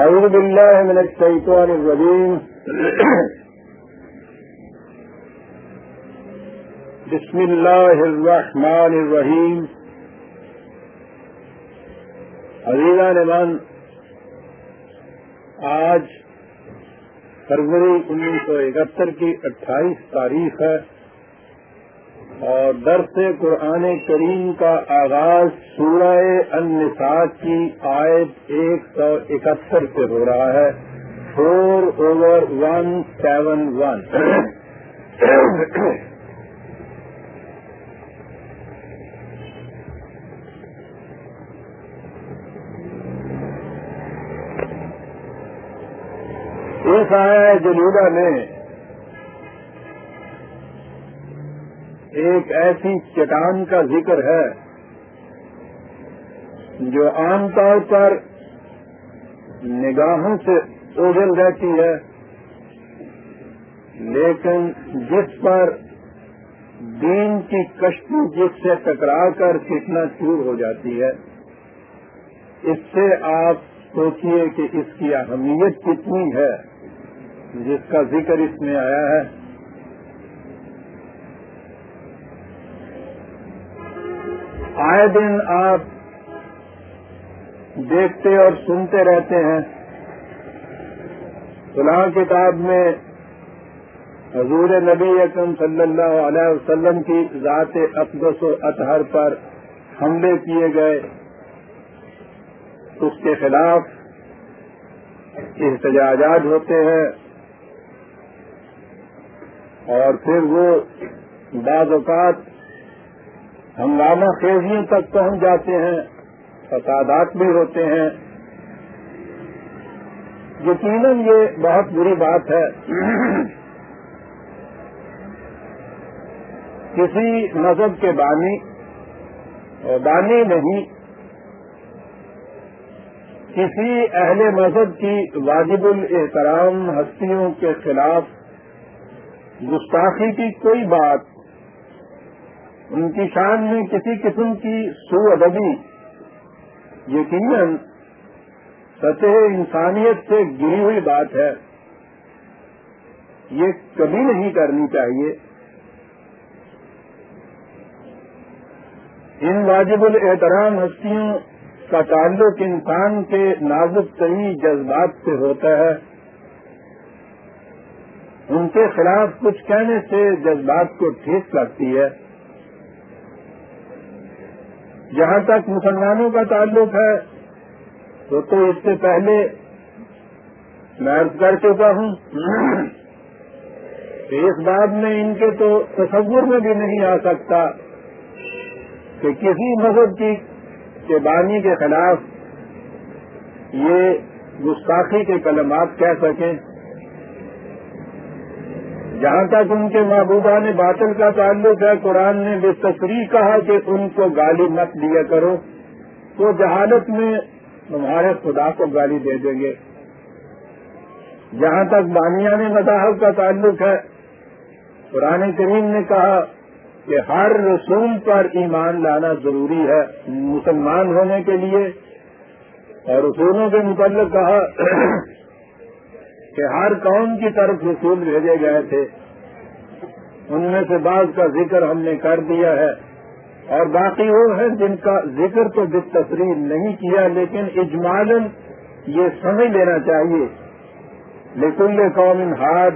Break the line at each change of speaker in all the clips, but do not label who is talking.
أعوذ بالله من الشيطان الرجيم. بسم الله الرحمن الرحيم. عزیزہ نمان آج فروری انیس سو اکہتر کی اٹھائیس تاریخ ہے۔ اور درس قرآن کریم کا آغاز سورہ النساء کی آیت ایک سو اکہتر سے ہو رہا ہے۔ Four over one seven one اس آیا جلودہ میں ایک ایسی چٹان کا ذکر ہے جو عام طور پر نگاہوں سے اوجل رہتی ہے، لیکن جس پر دین کی کشتی جس سے ٹکرا کر کتنا چور ہو جاتی ہے، اس سے آپ سوچئے کہ اس کی اہمیت کتنی ہے، جس کا ذکر اس میں آیا ہے۔ آئے دن آپ دیکھتے اور سنتے رہتے ہیں۔ فلاں کتاب میں حضور نبی اکم صلی اللہ علیہ وسلم کی ذات اقدس و اطہر پر حملے کیے گئے۔ اس کے خلاف احتجاجات ہوتے ہیں۔ اور پھر وہ بعض اوقات ہنگامہ خیزیوں تک پہنچ جاتے ہیں، فسادات بھی ہوتے ہیں۔ یقیناً یہ بہت بری بات ہے۔ کسی مذہب کے بانی بانی نہیں، کسی اہل مذہب کی واجب الاحترام ہستیوں کے خلاف گستاخی کی کوئی بات ان کی شان میں کسی قسم کی سو ادبی یقیناً سطح انسانیت سے گری ہوئی بات ہے۔ یہ کبھی نہیں کرنی چاہیے۔ ان واجب الاحترام ہستیوں کا تعلق انسان کے نازک ترین جذبات سے ہوتا ہے۔ ان کے خلاف کچھ کہنے سے جذبات کو ٹھیک لگتی ہے۔ جہاں تک مسلمانوں کا تعلق ہے، تو تو اس سے پہلے میں کر چکا ہوں۔ اس بات میں ان کے تو تصور میں بھی نہیں آ سکتا کہ کسی مذہب کی کے بانی کے خلاف یہ گستاخی کے کلمات کہہ سکیں۔ جہاں تک ان کے محبوبہ نے باطل کا تعلق ہے، قرآن نے بے تصریح کہا کہ ان کو گالی مت دیا کرو۔ تو جہالت میں تمہارے خدا کو گالی دے دیں گے۔ جہاں تک بانیان مذاہب کا تعلق ہے، قرآن کریم نے کہا کہ ہر رسول پر ایمان لانا ضروری ہے، مسلمان ہونے کے لیے۔ اور رسولوں کے متعلق کہا کہ ہر قوم کی طرف رسول بھیجے گئے تھے۔ ان میں سے بعض کا ذکر ہم نے کر دیا ہے۔ اور باقی وہ ہیں جن کا ذکر تو بے تصریح نہیں کیا، لیکن اجمالن یہ سمجھ لینا چاہیے۔ لیکن قوم ہاد،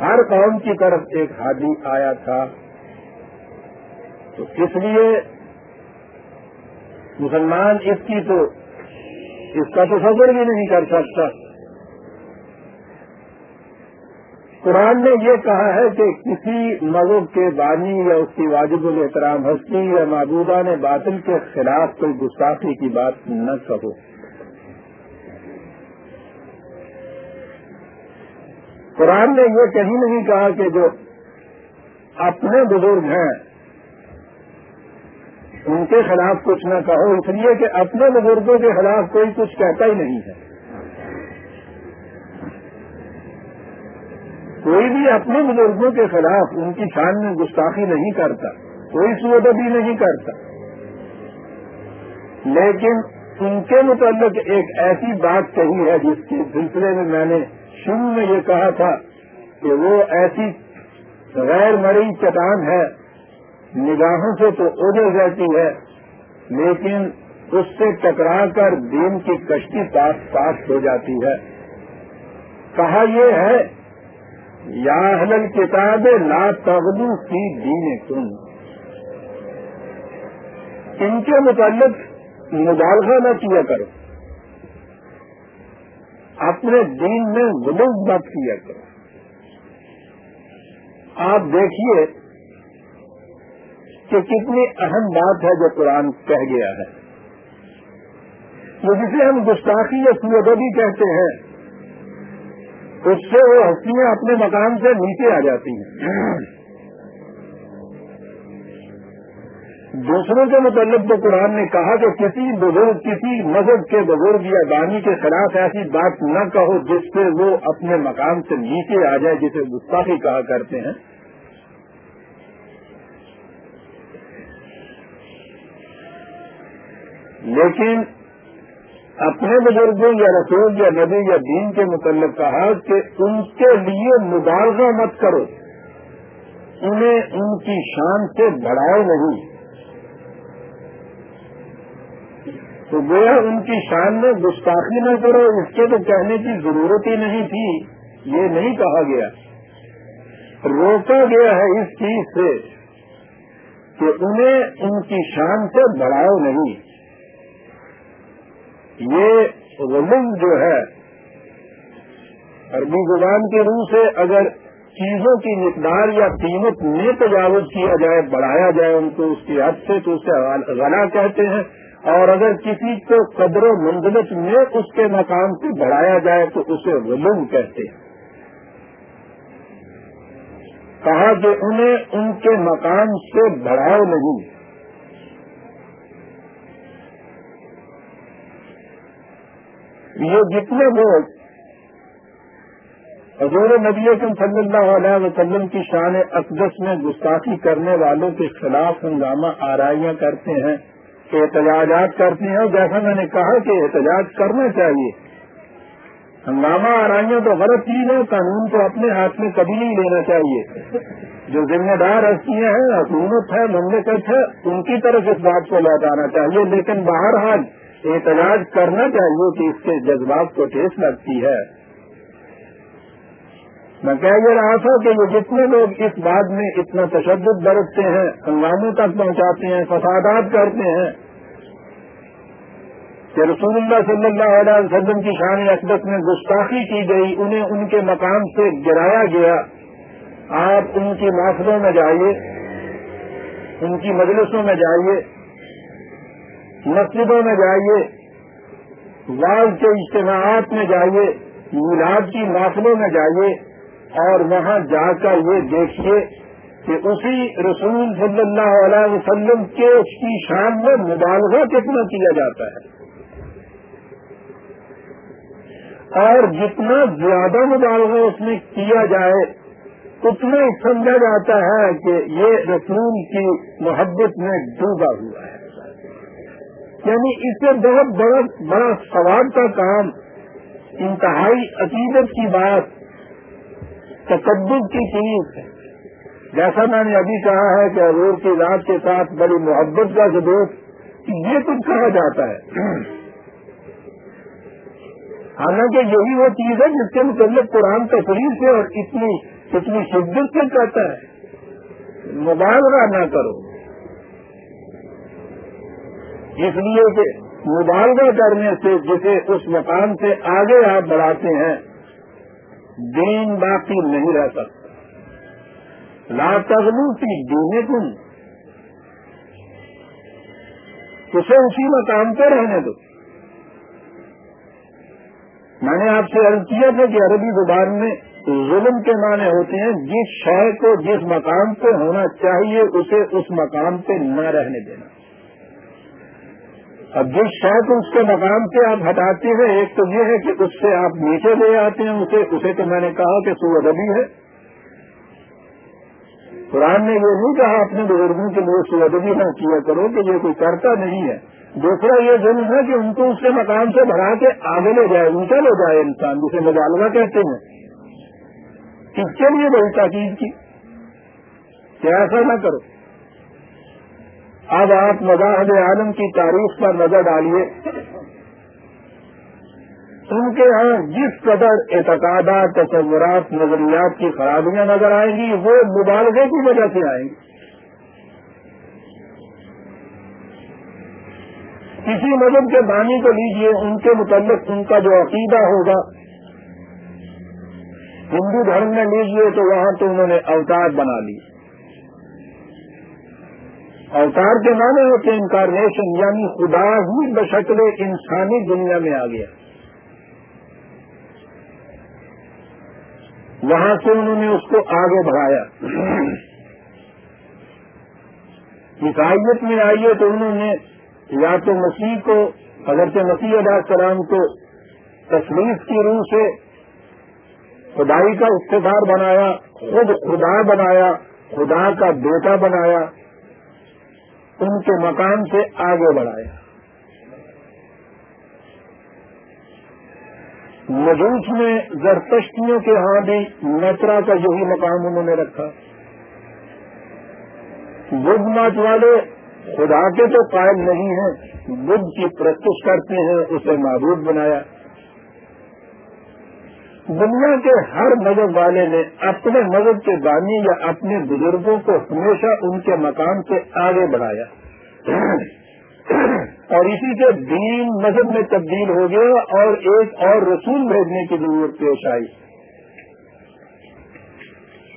ہر قوم کی طرف ایک ہادی آیا تھا۔ تو اس لیے مسلمان اس کی تو، اس کا تو فضر بھی نہیں کر سکتا۔ قرآن نے یہ کہا ہے کہ کسی مذہب کے بانی یا اس کی واجب الاحترام ہستی یا معبودہ نے باطل کے خلاف کوئی گستاخی کی بات نہ کہو۔ قرآن نے یہ کہیں نہیں کہا کہ جو اپنے بزرگ ہیں، ان کے خلاف کچھ نہ کہو، اس لیے کہ اپنے بزرگوں کے خلاف کوئی کچھ کہتا ہی نہیں ہے۔ کوئی بھی اپنے بزرگوں کے خلاف ان کی شان میں گستاخی نہیں کرتا، کوئی سوت بھی نہیں کرتا۔ لیکن ان کے متعلق ایک ایسی بات کہی ہے، جس کے سلسلے میں میں نے شروع میں یہ کہا تھا کہ وہ ایسی غیر مری چٹان ہے، نگاہوں سے تو اجڑ جاتی ہے، لیکن اس سے ٹکرا کر دین کی کشتی پاس پاس ہو جاتی ہے۔ کہا یہ ہے یا حل کتاب لا تغدو کی دین کن ان کے متعلق مبالغہ نہ کیا کرو۔ اپنے دین میں غلوم مت کیا کرو۔ آپ دیکھیے کہ کتنی اہم بات ہے جو قرآن کہہ گیا ہے۔ جسے ہم گستاخی یا سوگی کہتے ہیں اس سے وہ ہستیاں اپنے مکان سے نیچے آ جاتی ہیں۔ دوسروں کے متعلق تو قرآن نے کہا کہ کسی بزرگ، کسی مذہب کے بزرگ یا دانی کے خلاف ایسی بات نہ کہو جس سے وہ اپنے مقام سے نیچے آ جائے، جسے گستاخی کہا کرتے ہیں۔ لیکن اپنے بزرگوں یا رسول یا نبی یا دین کے متعلق کہا کہ ان کے لیے مبالغہ مت کرو۔ انہیں ان کی شان سے بڑھاؤ نہیں۔ تو گویا ان کی شان میں گستاخی نہ کرو، اس کے تو کہنے کی ضرورت ہی نہیں تھی، یہ نہیں کہا گیا۔ روکا گیا ہے اس چیز سے کہ انہیں ان کی شان سے بڑھاؤ نہیں۔ یہ غلم جو ہے، عربی زبان کے روح سے اگر چیزوں کی مقدار یا قیمت میں تجاوز کیا جائے، بڑھایا جائے ان کو اس کی حد سے، تو اسے غنا کہتے ہیں۔ اور اگر کسی کو قدر و منزلت میں اس کے مقام سے بڑھایا جائے، تو اسے غلوم کہتے ہیں۔ کہا کہ انہیں ان کے مقام سے بڑھاؤ نہیں۔ یہ جتنے لوگ حضور نبی صلی اللہ علیہ وسلم کی شان اقدس میں گستاخی کرنے والوں کے خلاف ہنگامہ آرائیاں کرتے ہیں، احتجاجات کرتے ہیں۔ جیسا میں نے کہا کہ احتجاج کرنا چاہیے۔ ہنگامہ آرائیاں تو غلط چیز ہے قانون کو اپنے ہاتھ میں کبھی نہیں لینا چاہیے۔ جو ذمہ دار ہستیاں ہیں، حکومت ہے، مملکت ہے، ان کی طرف اس بات کو لوٹانا چاہیے۔ لیکن بہرحال احتجاج کرنا چاہیے کہ اس کے جذبات کو ٹھیس لگتی ہے۔ میں کہہ یہ رہا تھا کہ وہ جتنے لوگ اس بات میں اتنا تشدد برتتے ہیں، ہنگاموں تک پہنچاتے ہیں، فسادات کرتے ہیں کہ رسول اللہ صلی اللہ علیہ وسلم کی شان اقدس میں گستاخی کی گئی، انہیں ان کے مقام سے گرایا گیا۔ آپ ان کی محفلوں میں جائیے، ان کی مجلسوں میں جائیے۔ مسجدوں میں جائیے واز کے اجتماعات میں جائیے، میلاد کی محفلوں میں جائیے اور وہاں جا کر یہ دیکھیے کہ اسی رسول صلی اللہ علیہ وسلم کے اس کی شان میں مبالغہ کتنا کیا جاتا ہے۔ اور جتنا زیادہ مبالغہ اس میں کیا جائے، اتنا سمجھا جاتا ہے کہ یہ رسول کی محبت میں ڈوبا ہوا ہے۔ یعنی اس سے بہت بڑا بڑا سوال کا کام، انتہائی عقیدت کی بات تقدب کی چیز جیسا میں نے ابھی کہا ہے کہ حضور کی رات کے ساتھ بڑی محبت کا ثبوت، یہ کچھ کہا جاتا ہے۔ حالانکہ یہی وہ چیز ہے جس کے متعلق قرآن تفریح سے اور اتنی اتنی شدت سے کہتا ہے۔ مبالغہ نہ کرو۔ اس لیے کہ مبالغہ کرنے سے جسے اس مقام سے آگے آپ بڑھاتے ہیں، دین باقی نہیں رہ سکتا۔ لا تغلو کی دینے کن اسے اسی مقام پہ رہنے دو۔ میں نے آپ سے عرض کیا تھا کہ عربی زبان میں ظلم کے معنی ہوتے ہیں، جس شہر کو جس مقام پہ ہونا چاہیے، اسے اس مقام پہ نہ رہنے دینا۔ اب جس شہر کو اس کے مقام سے آپ ہٹاتے ہیں، ایک تو یہ ہے کہ اس سے آپ نیچے لے آتے ہیں، اسے اسے تو میں نے کہا کہ سو ادبی ہے۔ قرآن نے یہ نہیں کہا اپنے بزرگوں کے لیے سو ادبی نہ ہاں، کیا کرو کہ یہ کوئی کرتا نہیں ہے۔ دوسرا یہ ظلم ہے کہ ان کو اس کے مقام سے بڑھا کے آگے لے جائے، اونچا لے جائے انسان، جسے مظالمہ کہتے ہیں۔ اس کے لیے بڑی تاکید کی؟ کہ ایسا نہ کرو۔ اب آپ مذاہب عالم کی تاریخ پر نظر ڈالیے۔ ان کے ہاں جس قدر اعتقادات، تصورات، نظریات کی خرابیاں نظر آئیں گی، وہ مبالغے کی وجہ سے آئیں گی۔ کسی مذہب کے بانی کو لیجیے، ان کے متعلق ان کا جو عقیدہ ہوگا، ہندو دھرم میں لیجیے تو وہاں تو انہوں نے اوتار بنا لی۔ اوتار کے معنی ہوتے انکارنیشن یعنی خدا ہی بشکل انسانی دنیا میں آ گیا۔ وہاں سے انہوں نے اس کو آگے بڑھایا۔ عیسائیت میں آئیے تو انہوں نے یا تو مسیح کو، حضرت مسیح علیہ السلام کو تصویر کی روح سے خدائی کا اقتدار بنایا، خود خدا بنایا، خدا کا بیٹا بنایا۔ ان کے مقام سے آگے بڑھایا۔ مجوس میں زرتشتیوں کے ہاں بھی نیترا کا یہی مقام انہوں نے رکھا۔ بدھ مات والے خدا کے تو قائم نہیں ہیں، بدھ کی پریکٹس کرتے ہیں، اسے معبود بنایا۔ دنیا کے ہر مذہب والے نے اپنے مذہب کے بانی یا اپنے بزرگوں کو ہمیشہ ان کے مقام سے آگے بڑھایا۔ اور اسی سے دین مذہب میں تبدیل ہو گیا اور ایک اور رسول بھیجنے کی ضرورت پیش آئی۔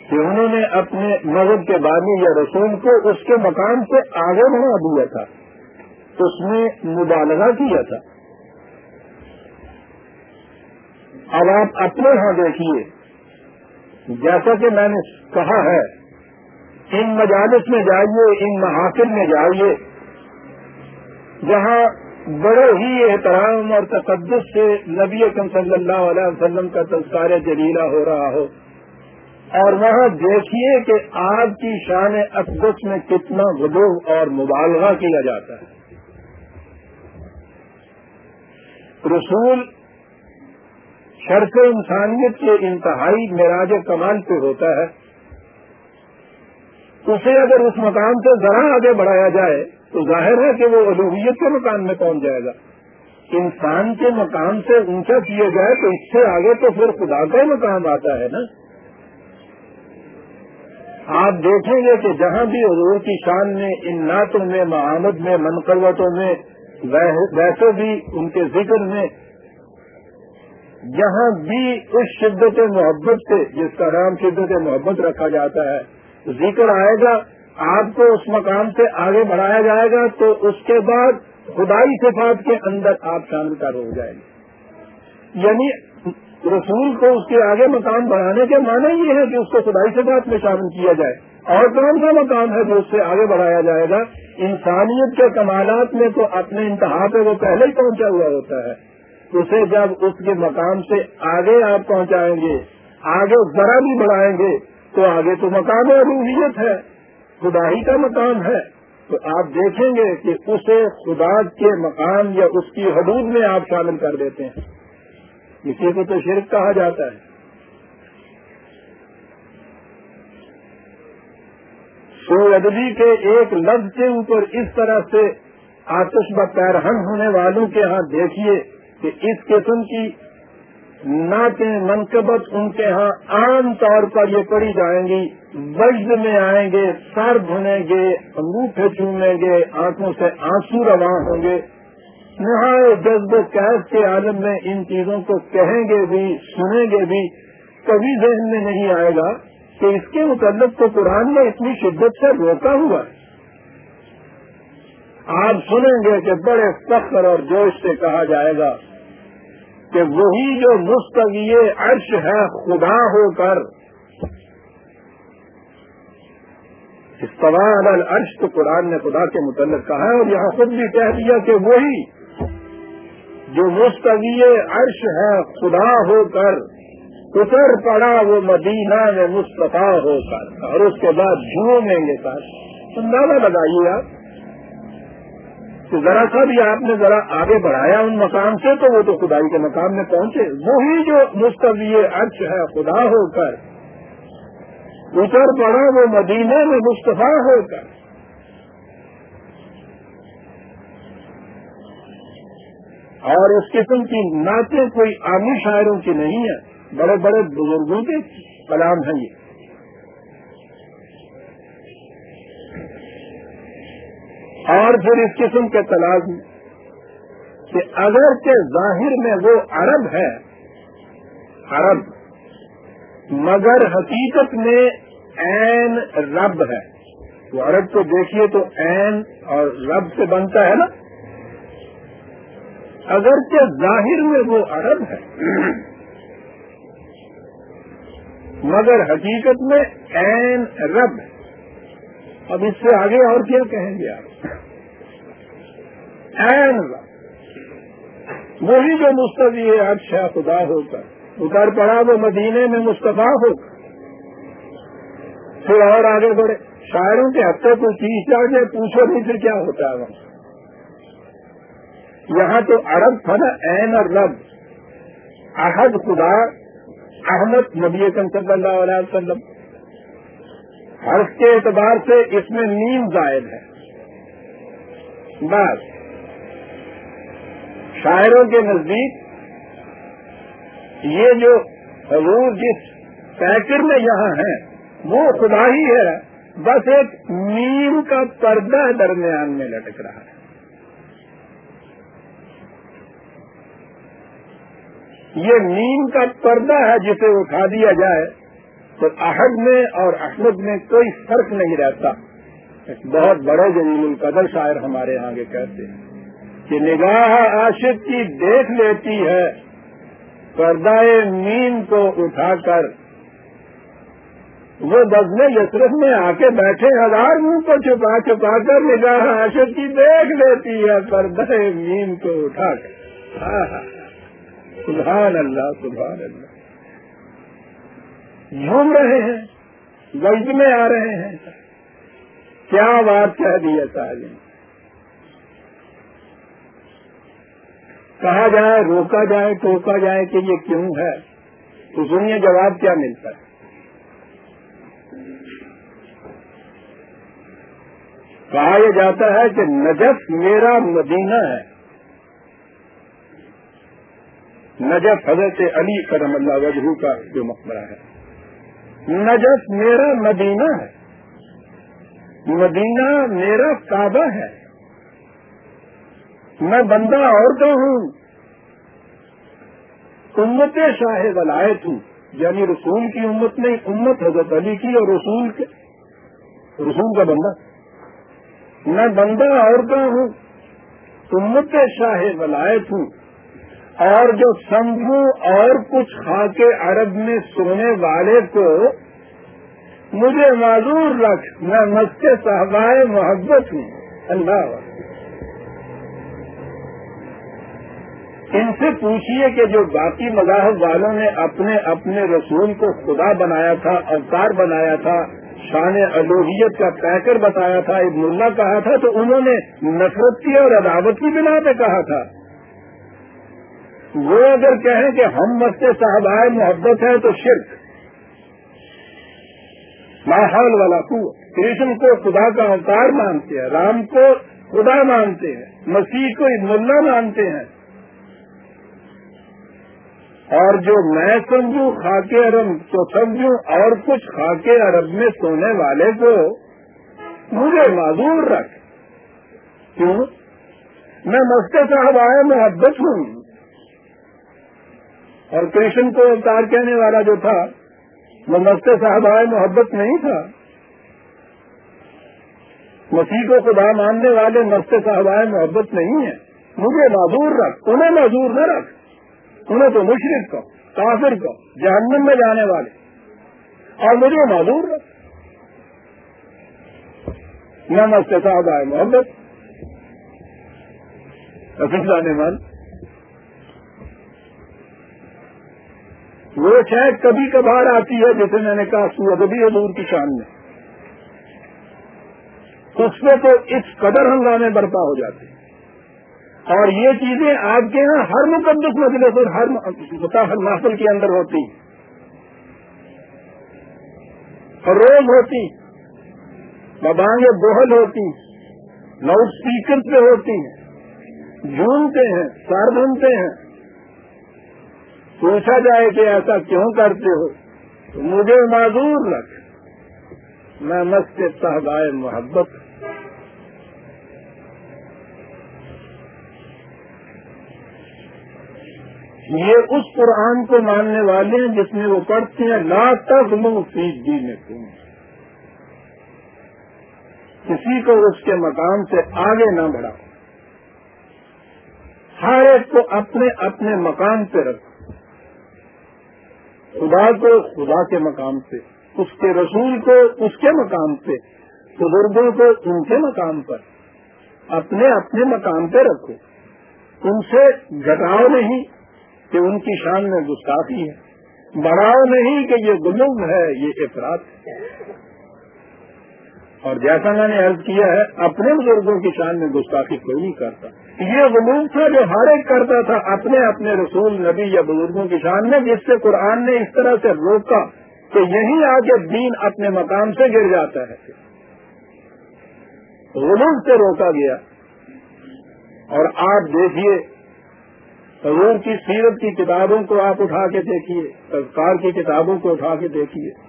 کہ انہوں نے اپنے مذہب کے بانی یا رسول کو اس کے مقام سے آگے بڑھا دیا تھا۔ اس میں مبالغہ کیا تھا۔ اب آپ اپنے ہاں دیکھیے۔ جیسا کہ میں نے کہا ہے، ان مجالس میں جائیے، ان محافل میں جائیے، جہاں بڑے ہی احترام اور تقدس سے نبی اکم صلی اللہ علیہ وسلم کا تذکار جلیلہ ہو رہا ہو۔ اور وہاں دیکھیے کہ آج کی شان اقدس میں کتنا غدو اور مبالغہ کیا جاتا ہے۔ رسول شرف انسانیت کے انتہائی معراج کمال پہ ہوتا ہے، اسے اگر اس مقام سے ذرا آگے بڑھایا جائے تو ظاہر ہے کہ وہ الوحیت کے مقام میں پہنچ جائے گا۔ انسان کے مقام سے اونچا کیے جائے تو اس سے آگے تو پھر خدا کا مقام آتا ہے نا۔ آپ دیکھیں گے کہ جہاں بھی حضور کی شان میں، ان نعتوں میں، معامد میں منقوتوں میں، ویسے بھی ان کے ذکر میں جہاں بھی اس شدت محبت سے، جس کا نام شدت محبت رکھا جاتا ہے، ذکر آئے گا، آپ کو اس مقام سے آگے بڑھایا جائے گا، تو اس کے بعد خدائی صفات کے اندر آپ شامل کر ہو جائیں گے۔ یعنی رسول کو اس کے آگے مقام بڑھانے کے معنی یہ ہے کہ اس کو خدائی صفات میں شامل کیا جائے۔ اور کون سا مقام ہے جو اس سے آگے بڑھایا جائے گا؟ انسانیت کے کمالات میں تو اپنے انتہا پہ وہ پہلے ہی پہنچا ہوا ہوتا ہے۔ اسے جب اس کے مقام سے آگے آپ پہنچائیں گے، آگے ذرا بھی بڑھائیں گے، تو آگے تو مقام روحیت ہے خدا ہی کا مقام ہے۔ تو آپ دیکھیں گے کہ اسے خدا کے مقام یا اس کی حدود میں آپ شامل کر دیتے ہیں۔ اسی کو تو شرک کہا جاتا ہے۔ سو ادبی کے ایک لفظ کے اوپر اس طرح سے آتش پیرہن ہونے والوں کے ہاں دیکھیے۔ کہ اس قسم کی نعتیں منقبت ان کے ہاں عام طور پر یہ پڑی جائیں گی، وجد میں آئیں گے، سر دھنیں گے انگوٹھے چومیں گے، آنکھوں سے آنسو رواں ہوں گے۔ نہایت جذب قید کے عالم میں ان چیزوں کو کہیں گے بھی، سنیں گے بھی، کبھی ذہن میں نہیں آئے گا کہ اس کے متعلق تو قرآن نے اتنی شدت سے روکا ہوا ہے۔ آپ سنیں گے کہ بڑے فخر اور جوش سے کہا جائے گا کہ وہی جو مستقی عرش ہے خدا ہو کر استوار العرش تو قرآن نے خدا کے متعلق کہا ہے اور یہاں خود بھی کہہ دیا کہ وہی جو مستقی عرش ہے خدا ہو کر، اتر پڑا وہ مدینہ میں مصطفیٰ ہو کر، اور اس کے بعد جھومیں گے سر اندازہ لگائیے آپ تو ذرا سا بھی آپ نے ذرا آگے بڑھایا ان مقام سے تو وہ تو خدائی کے مقام میں پہنچے۔ وہی جو مستوی عرش ہے، خدا ہو کر، اتر پڑا وہ مدینے میں مصطفیٰ ہو کر۔ اور اس قسم کی نعتیں کوئی عامی شاعروں کی نہیں ہے بڑے بڑے بزرگوں کے کلام ہیں یہ۔ اور پھر اس قسم کے تلازم کہ اگر کے ظاہر میں وہ عرب ہے، عرب، مگر حقیقت میں این رب ہے۔ وہ عرب کو دیکھیے تو این اور رب سے بنتا ہے نا۔ اگر کے ظاہر میں وہ عرب ہے، مگر حقیقت میں این رب ہے۔ اب اس سے آگے اور کیا کہیں گے آپ؟ این وہی جو مستفی ہے اچھا خدا ہو کر اتر پڑا وہ مدینے میں مستفا ہو کر پھر اور آگے بڑھے۔ شاعروں کے ہفتے کو چیز چاہیے پوچھو نہیں پھر کیا ہوتا ہے وہاں؟ یہاں تو عرب تھا نا این اور رب احد خدا، احمد نبی صلی اللہ علیہ وسلم۔ حرف کے اعتبار سے اس میں نیم زائد ہے۔ بس۔ شاعروں کے نزدیک یہ جو حضور جس پیکر میں یہاں ہے وہ خدا ہی ہے۔ بس ایک نیم کا پردہ درمیان میں لٹک رہا ہے۔ یہ نیم کا پردہ ہے جسے اٹھا دیا جائے۔ تو احد میں اور احمد میں کوئی فرق نہیں رہتا۔ بہت بڑے جلیل القدر شاعر ہمارے یہاں کے کہتے ہیں کہ نگاہ عاشق کی دیکھ لیتی ہے پردہ نیم کو اٹھا کر۔ وہ بزم یسرف میں آ کے بیٹھے، ہزار منہ کو چھپا چھپا کر نگاہ عاشق کی دیکھ لیتی ہے پردہ نیم کو اٹھا کر۔ سبحان اللہ سبحان اللہ۔ جھوم رہے ہیں، وجد میں آ رہے ہیں۔ کیا بات کہہ دیا تعلیم کہا جائے، روکا جائے، ٹوکا جائے کہ یہ کیوں ہے؟ تو سنیے جواب کیا ملتا ہے۔ کہا یہ جاتا ہے کہ نجف میرا مدینہ ہے۔ نجف حضرت علی کرم اللہ وجہ کا جو مقبرہ ہے۔ نجف میرا مدینہ ہے۔ مدینہ میرا کعبہ ہے۔ میں بندہ اور تو ہوں۔ امت شاہ ولایت ہوں۔ یعنی رسول کی امت نہیں، امت حضرت علی کی اور رسول کے رسول کا بندہ۔ میں بندہ اور تو ہوں۔ امت شاہ ولایت ہوں۔ اور جو سمجھوں اور کچھ کھا کے عرب میں سونے والے کو مجھے معذور رکھ، میں مست صحبائے محبت ہوں۔ اللہ ان سے پوچھیے کہ جو باقی مذاہب والوں نے اپنے اپنے رسول کو خدا بنایا تھا، اوتار بنایا تھا، شان الوحیت کا پیکر بتایا تھا، ابن اللہ کہا تھا، تو انہوں نے نفرت کی اور عداوت کی بنا پہ کہا تھا۔ وہ اگر کہیں کہ ہم مست صاحبائے محبت ہے تو شرک۔ ماحول والا کو کرشن کو خدا کا اوتار مانتے ہیں، رام کو خدا مانتے ہیں، مسیح کو اللہ مانتے ہیں۔ اور جو میں سمجھوں خاکے عرب، تو سمجھوں اور کچھ خاکے عرب میں سونے والے کو مجھے معذور رکھ۔ کیوں؟ میں مست صاحب آئے محبت ہوں۔ اور کرشن کو اوتار کہنے والا جو تھا، وہ مست صاحب آئے محبت نہیں تھا۔ مسیح کو خدا ماننے والے مست صاحب آئے محبت نہیں ہے۔ مجھے معذور رکھ، انہیں معذور نہ رکھ۔ انہیں تو مشرق کو کافر کو جہنم میں جانے والے۔ اور مجھے معذور رکھ۔ نہ مست صاحب آئے محبت جانے والے وہ شاید کبھی کبھار آتی ہے جیسے میں نے کہا سو ادبی حضور کی شان میں۔ اس میں تو اس قدر ہنگامے برپا ہو جاتے ہیں۔ اور یہ چیزیں آپ کے یہاں ہر مقدس مجلس اور ہر متاثر محفل کے اندر ہوتی اور روز ہوتی ببانگ بہل ہوتی لاؤڈ اسپیکر پہ ہوتی ہیں۔ جھومتے ہیں سر بنتے ہیں۔ پوچھا جائے کہ ایسا کیوں کرتے ہو؟ تو مجھے معذور رکھ میں مسجد صاحبائے محبت۔ یہ اس قرآن کو ماننے والے ہیں جس میں وہ پڑھتے ہیں، لا تک منہ فیس جی میں تم کسی کو اس کے مقام سے آگے نہ بڑھا ہر ایک کو اپنے اپنے مقام پہ رکھو۔ خدا کو، خدا کے مقام سے، اس کے رسول کو اس کے مقام پہ بزرگوں کو ان کے مقام پر، اپنے اپنے مقام پہ رکھو۔ ان سے گٹاؤ نہیں کہ ان کی شان میں گستاخی ہے، بڑھاؤ نہیں کہ یہ گلوم ہے، یہ افراد ہے۔ اور جیسا میں نے عرض کیا ہے، اپنے بزرگوں کی شان میں گستاخی کوئی نہیں کرتا۔ یہ غلوم تھا جو ہر ایک کرتا تھا اپنے اپنے رسول، نبی یا بزرگوں کی شان میں، جس سے قرآن نے اس طرح سے روکا کہ یہی آگے دین اپنے مقام سے گر جاتا ہے۔ غلوم سے روکا گیا۔ اور آپ دیکھیے، حضور کی سیرت کی کتابوں کو آپ اٹھا کے دیکھیے سرکار کی کتابوں کو اٹھا کے دیکھیے۔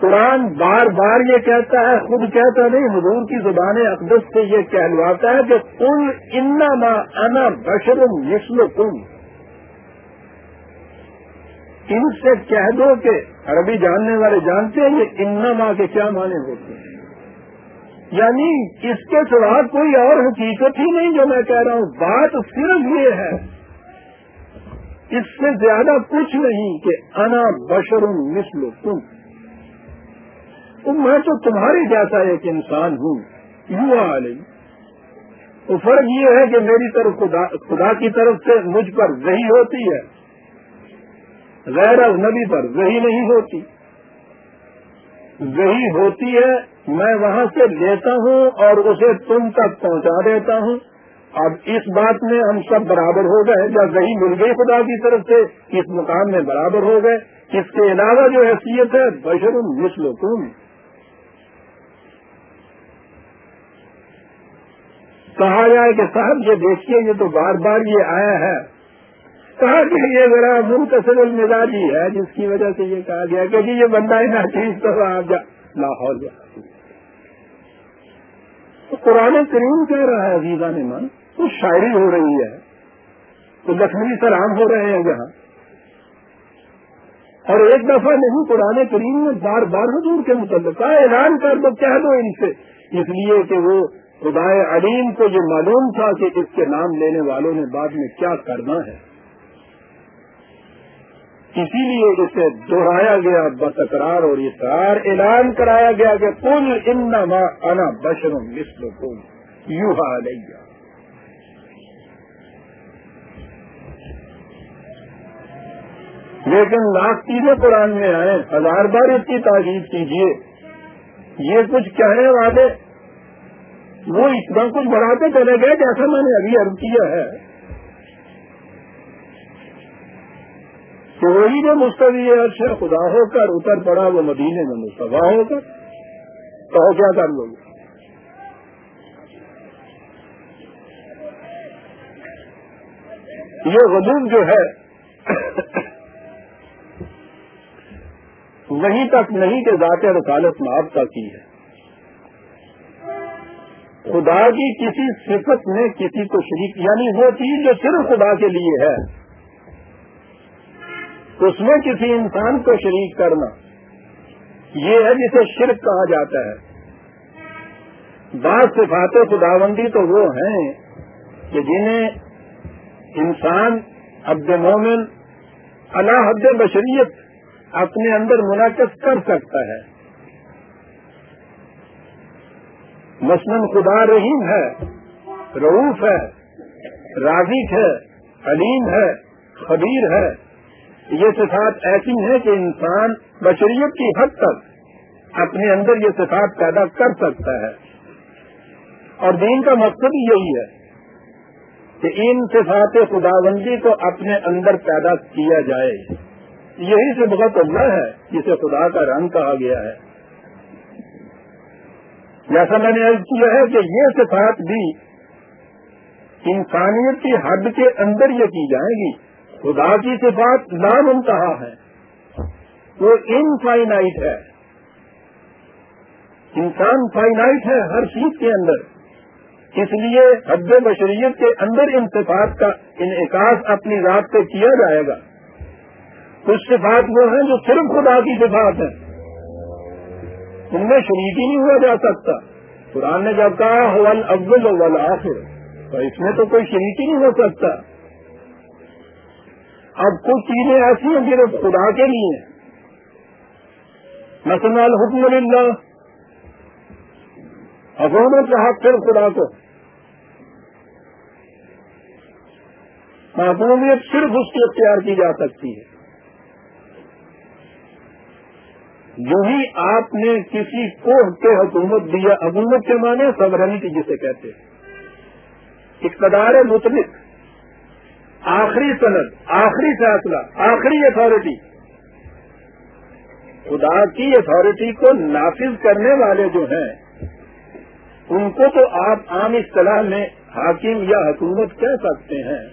قرآن بار بار یہ کہتا ہے، خود کہتا نہیں، حضور کی زبان اقدس سے یہ کہلواتا ہے کہ کل انما انا بشرم مسل تم ان سے کہہ دو کہ عربی جاننے والے جانتے ہیں، یہ انما کے کیا معنی ہوتے ہیں؟ یعنی اس کے سوا کوئی اور حقیقت ہی نہیں جو میں کہہ رہا ہوں۔ بات صرف یہ ہے، اس سے زیادہ کچھ نہیں کہ انا بشرم مسل تم تو میں تو تمہاری جیسا ایک انسان ہوں۔ یوں علیہ تو فرق یہ ہے کہ میری طرف خدا خدا کی طرف سے مجھ پر وہی ہوتی ہے۔ غیر نبی پر وہی نہیں ہوتی۔ وہی ہوتی ہے، میں وہاں سے لیتا ہوں اور اسے تم تک پہنچا دیتا ہوں۔ اب اس بات میں ہم سب برابر ہو گئے۔ جب وہی مل گئی خدا کی طرف سے، اس مقام میں برابر ہو گئے۔ اس کے علاوہ جو حیثیت ہے، بشر مسلو تم کہا جائے کہ صاحب یہ دیکھیے یہ تو بار بار یہ آیا ہے۔ کہا کہ یہ ذرا منتصر المزاجی ہے، جس کی وجہ سے یہ کہا گیا کہ جی یہ بندہ ہی چیز تو آپ جا، لاہور جا۔ تو قرآن کریم کہہ رہا ہے عزیزہ نے من تو شاعری ہو رہی ہے۔ تو لکھنوی سلام ہو رہے ہیں یہاں۔ اور ایک دفعہ نہیں، قرآن کریم نے بار بار حضور کے متعلق اعلان کر دو، کہہ دو ان سے۔ اس لیے کہ وہ خدا علیم کو یہ معلوم تھا کہ اس کے نام لینے والوں نے بعد میں کیا کرنا ہے۔ اسی لیے اسے دوہرایا گیا، بتکرار اور اصرار اعلان کرایا گیا کہ کل انما انا بشرم مسلو کم یو لیا لیکن لاکھ چیزیں قرآن میں آئے ہزار بار اس کی تعریف کیجیے یہ کچھ کہنے والے وہ اتنا کچھ بڑھاتے چلے گئے جیسا میں نے ابھی عرض کیا ہے۔ تو وہی جو مستوی اچھا خدا ہو کر اتر پڑا وہ مدینے میں مستفا ہو کر۔ تو کیا کر لو گے؟ یہ غلوم جو ہے، وہیں تک نہیں کہ ذات رسالت معاف کا کی ہے۔ خدا کی کسی صفت میں کسی کو شریک یعنی وہ چیز جو صرف خدا کے لیے ہے۔ اس میں کسی انسان کو شریک کرنا، یہ ہے جسے شرک کہا جاتا ہے۔ بعض صفات خداوندی تو وہ ہیں کہ جنہیں انسان، عبد مومن، اللہ حد بشریت اپنے اندر منعقد کر سکتا ہے۔ مثلاً خدا رحیم ہے، رعوف ہے رازق ہے، علیم ہے، خبیر ہے۔ یہ صفات ایسی ہیں کہ انسان بشریت کی حد تک اپنے اندر یہ صفات پیدا کر سکتا ہے۔ اور دین کا مقصد یہی ہے کہ ان صفات خدا بندی کو اپنے اندر پیدا کیا جائے۔ یہی سے بہت اللہ ہے، جسے خدا کا رنگ کہا گیا ہے۔ جیسا میں نے عرض کیا ہے کہ یہ صفات بھی انسانیت کی حد کے اندر یہ کی جائیں گی۔ خدا کی صفات نامنتہا ہے وہ انفائنائٹ ہے۔ انسان فائنائٹ ہے ہر چیز کے اندر۔ اس لیے حد بشریت کے اندر ان صفات کا انعکاس اپنی ذات پہ کیا جائے گا۔ کچھ صفات وہ ہیں جو صرف خدا کی صفات ہیں۔ ان میں شریک ہی نہیں ہوا جا سکتا۔ قرآن نے جب کہا ول افضل اول آخر تو اس میں تو کوئی شریک ہی نہیں ہو سکتا۔ اب کچھ چیزیں ایسی ہیں جو خدا کے لیے مثلا الحکم اللہ حکومت رہا پھر خدا کو۔ محکومیت صرف اس کی اختیار کی جا سکتی ہے۔ جو ہی آپ نے کسی کو حکومت دیا، حکومت کے معنی سبرنٹی جسے کہتے ہیں۔ اقتدار مطلق آخری صنعت، آخری فیصلہ، آخری اتارٹی خدا کی اتارٹی کو نافذ کرنے والے جو ہیں، ان کو تو آپ عام اصطلاح میں حاکم یا حکومت کہہ سکتے ہیں۔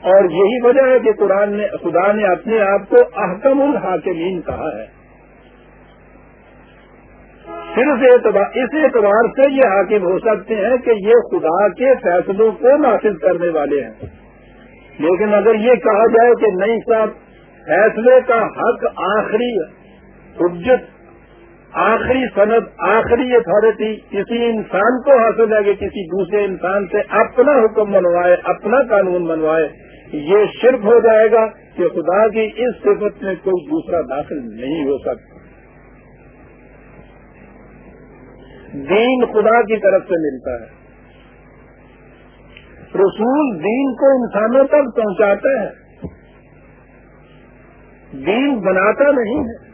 اور یہی وجہ ہے کہ قرآن نے، خدا نے اپنے آپ کو احکم الحاکمین کہا ہے۔ صرف اعتبار اس اعتبار سے یہ حاکم ہو سکتے ہیں کہ یہ خدا کے فیصلوں کو نافذ کرنے والے ہیں۔ لیکن اگر یہ کہا جائے کہ نہیں صاحب، فیصلے کا حق آخری حجت، آخری صنعت، آخری اتارٹی کسی انسان کو حاصل ہے کہ کسی دوسرے انسان سے اپنا حکم منوائے، اپنا قانون منوائے، یہ شرک ہو جائے گا کہ خدا کی اس صفت میں کوئی دوسرا داخل نہیں ہو سکتا۔ دین خدا کی طرف سے ملتا ہے۔ رسول دین کو انسانوں تک پہنچاتا ہے۔ دین بناتا نہیں ہے۔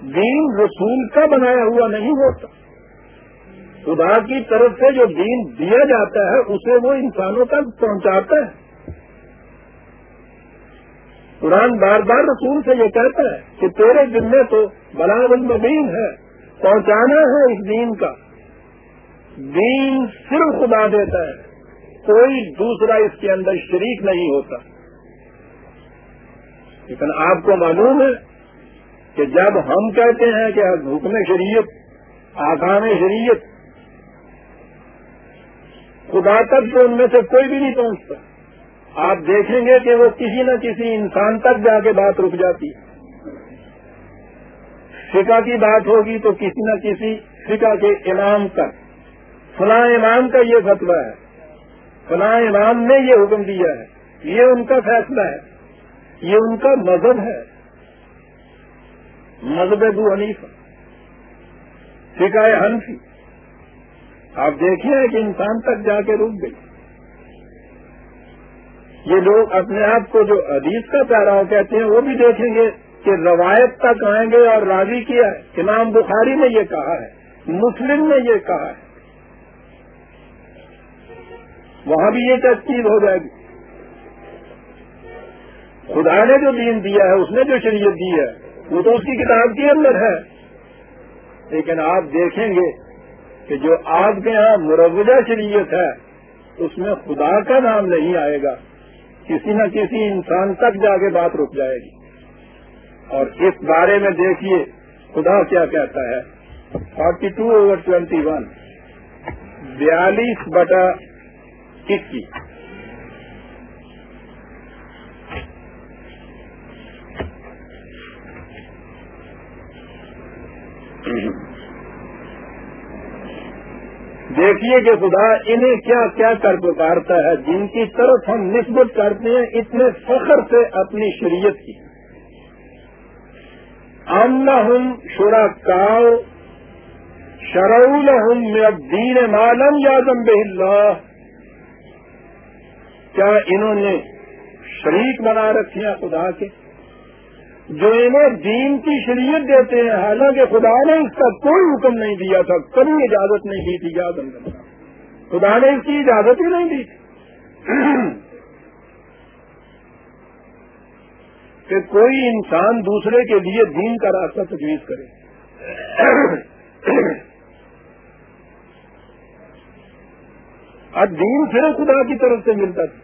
دین رسول کا بنایا ہوا نہیں ہوتا۔ خدا کی طرف سے جو دین دیا جاتا ہے، اسے وہ انسانوں تک پہنچاتا ہے۔ قرآن بار بار رسول سے یہ کہتا ہے کہ تیرے دن میں تو بلاول مبین ہے۔ پہنچانا ہے اس دین کا۔ دین صرف خدا دیتا ہے، کوئی دوسرا اس کے اندر شریک نہیں ہوتا۔ لیکن آپ کو معلوم ہے کہ جب ہم کہتے ہیں کہ حکم شریعت آکام شریعت، خدا تک تو ان میں سے کوئی بھی نہیں پہنچتا۔ آپ دیکھیں گے کہ وہ کسی نہ کسی انسان تک جا کے بات رک جاتی ہے۔ فقہ کی بات ہوگی تو کسی نہ کسی فقہ کے امام کا فلاں امام کا یہ فتوا ہے۔ فلاں امام نے یہ حکم دیا ہے۔ یہ ان کا فیصلہ ہے۔ یہ ان کا مذہب ہے۔ مذہب ابو حنیف فقہ حنفی۔ آپ دیکھیے کہ انسان تک جا کے رک گئی۔ یہ لوگ اپنے آپ کو جو حدیث کا پیراؤ کہتے ہیں وہ بھی دیکھیں گے۔ کہ روایت تک آئیں گے اور راضی کیا ہے۔ امام بخاری نے یہ کہا ہے، مسلم نے یہ کہا ہے۔ وہاں بھی یہ تجدید ہو جائے گی۔ خدا نے جو دین دیا ہے، اس نے جو شریعت دی ہے، وہ تو اس کی کتاب کے اندر ہے۔ لیکن آپ دیکھیں گے کہ جو آپ کے یہاں مروجہ شریعت ہے، اس میں خدا کا نام نہیں آئے گا۔ کسی نہ کسی انسان تک جا کے بات رک جائے گی۔ اور اس بارے میں دیکھیے خدا کیا کہتا ہے۔ Forty two over twenty one بیالیس بٹا اکیس۔ دیکھیے کہ خدا انہیں کیا کیا کر پکارتا ہے۔ جن کی طرف ہم نسبت کرتے ہیں، اتنے فخر سے اپنی شریعت کی۔ ام شرا کاؤ شرول ہوں دین مالم یادم اللہ کیا انہوں نے شریک بنا رکھے ہیں خدا کے؟ جو انہیں دین کی شریعت دیتے ہیں، حالانکہ خدا نے اس کا کوئی حکم نہیں دیا تھا، کبھی اجازت نہیں دی تھی یاد اندر خدا نے اس کی اجازت ہی نہیں دی تھی کہ کوئی انسان دوسرے کے لیے دین کا راستہ تجویز کرے۔ اب دین صرف خدا کی طرف سے ملتا تھا۔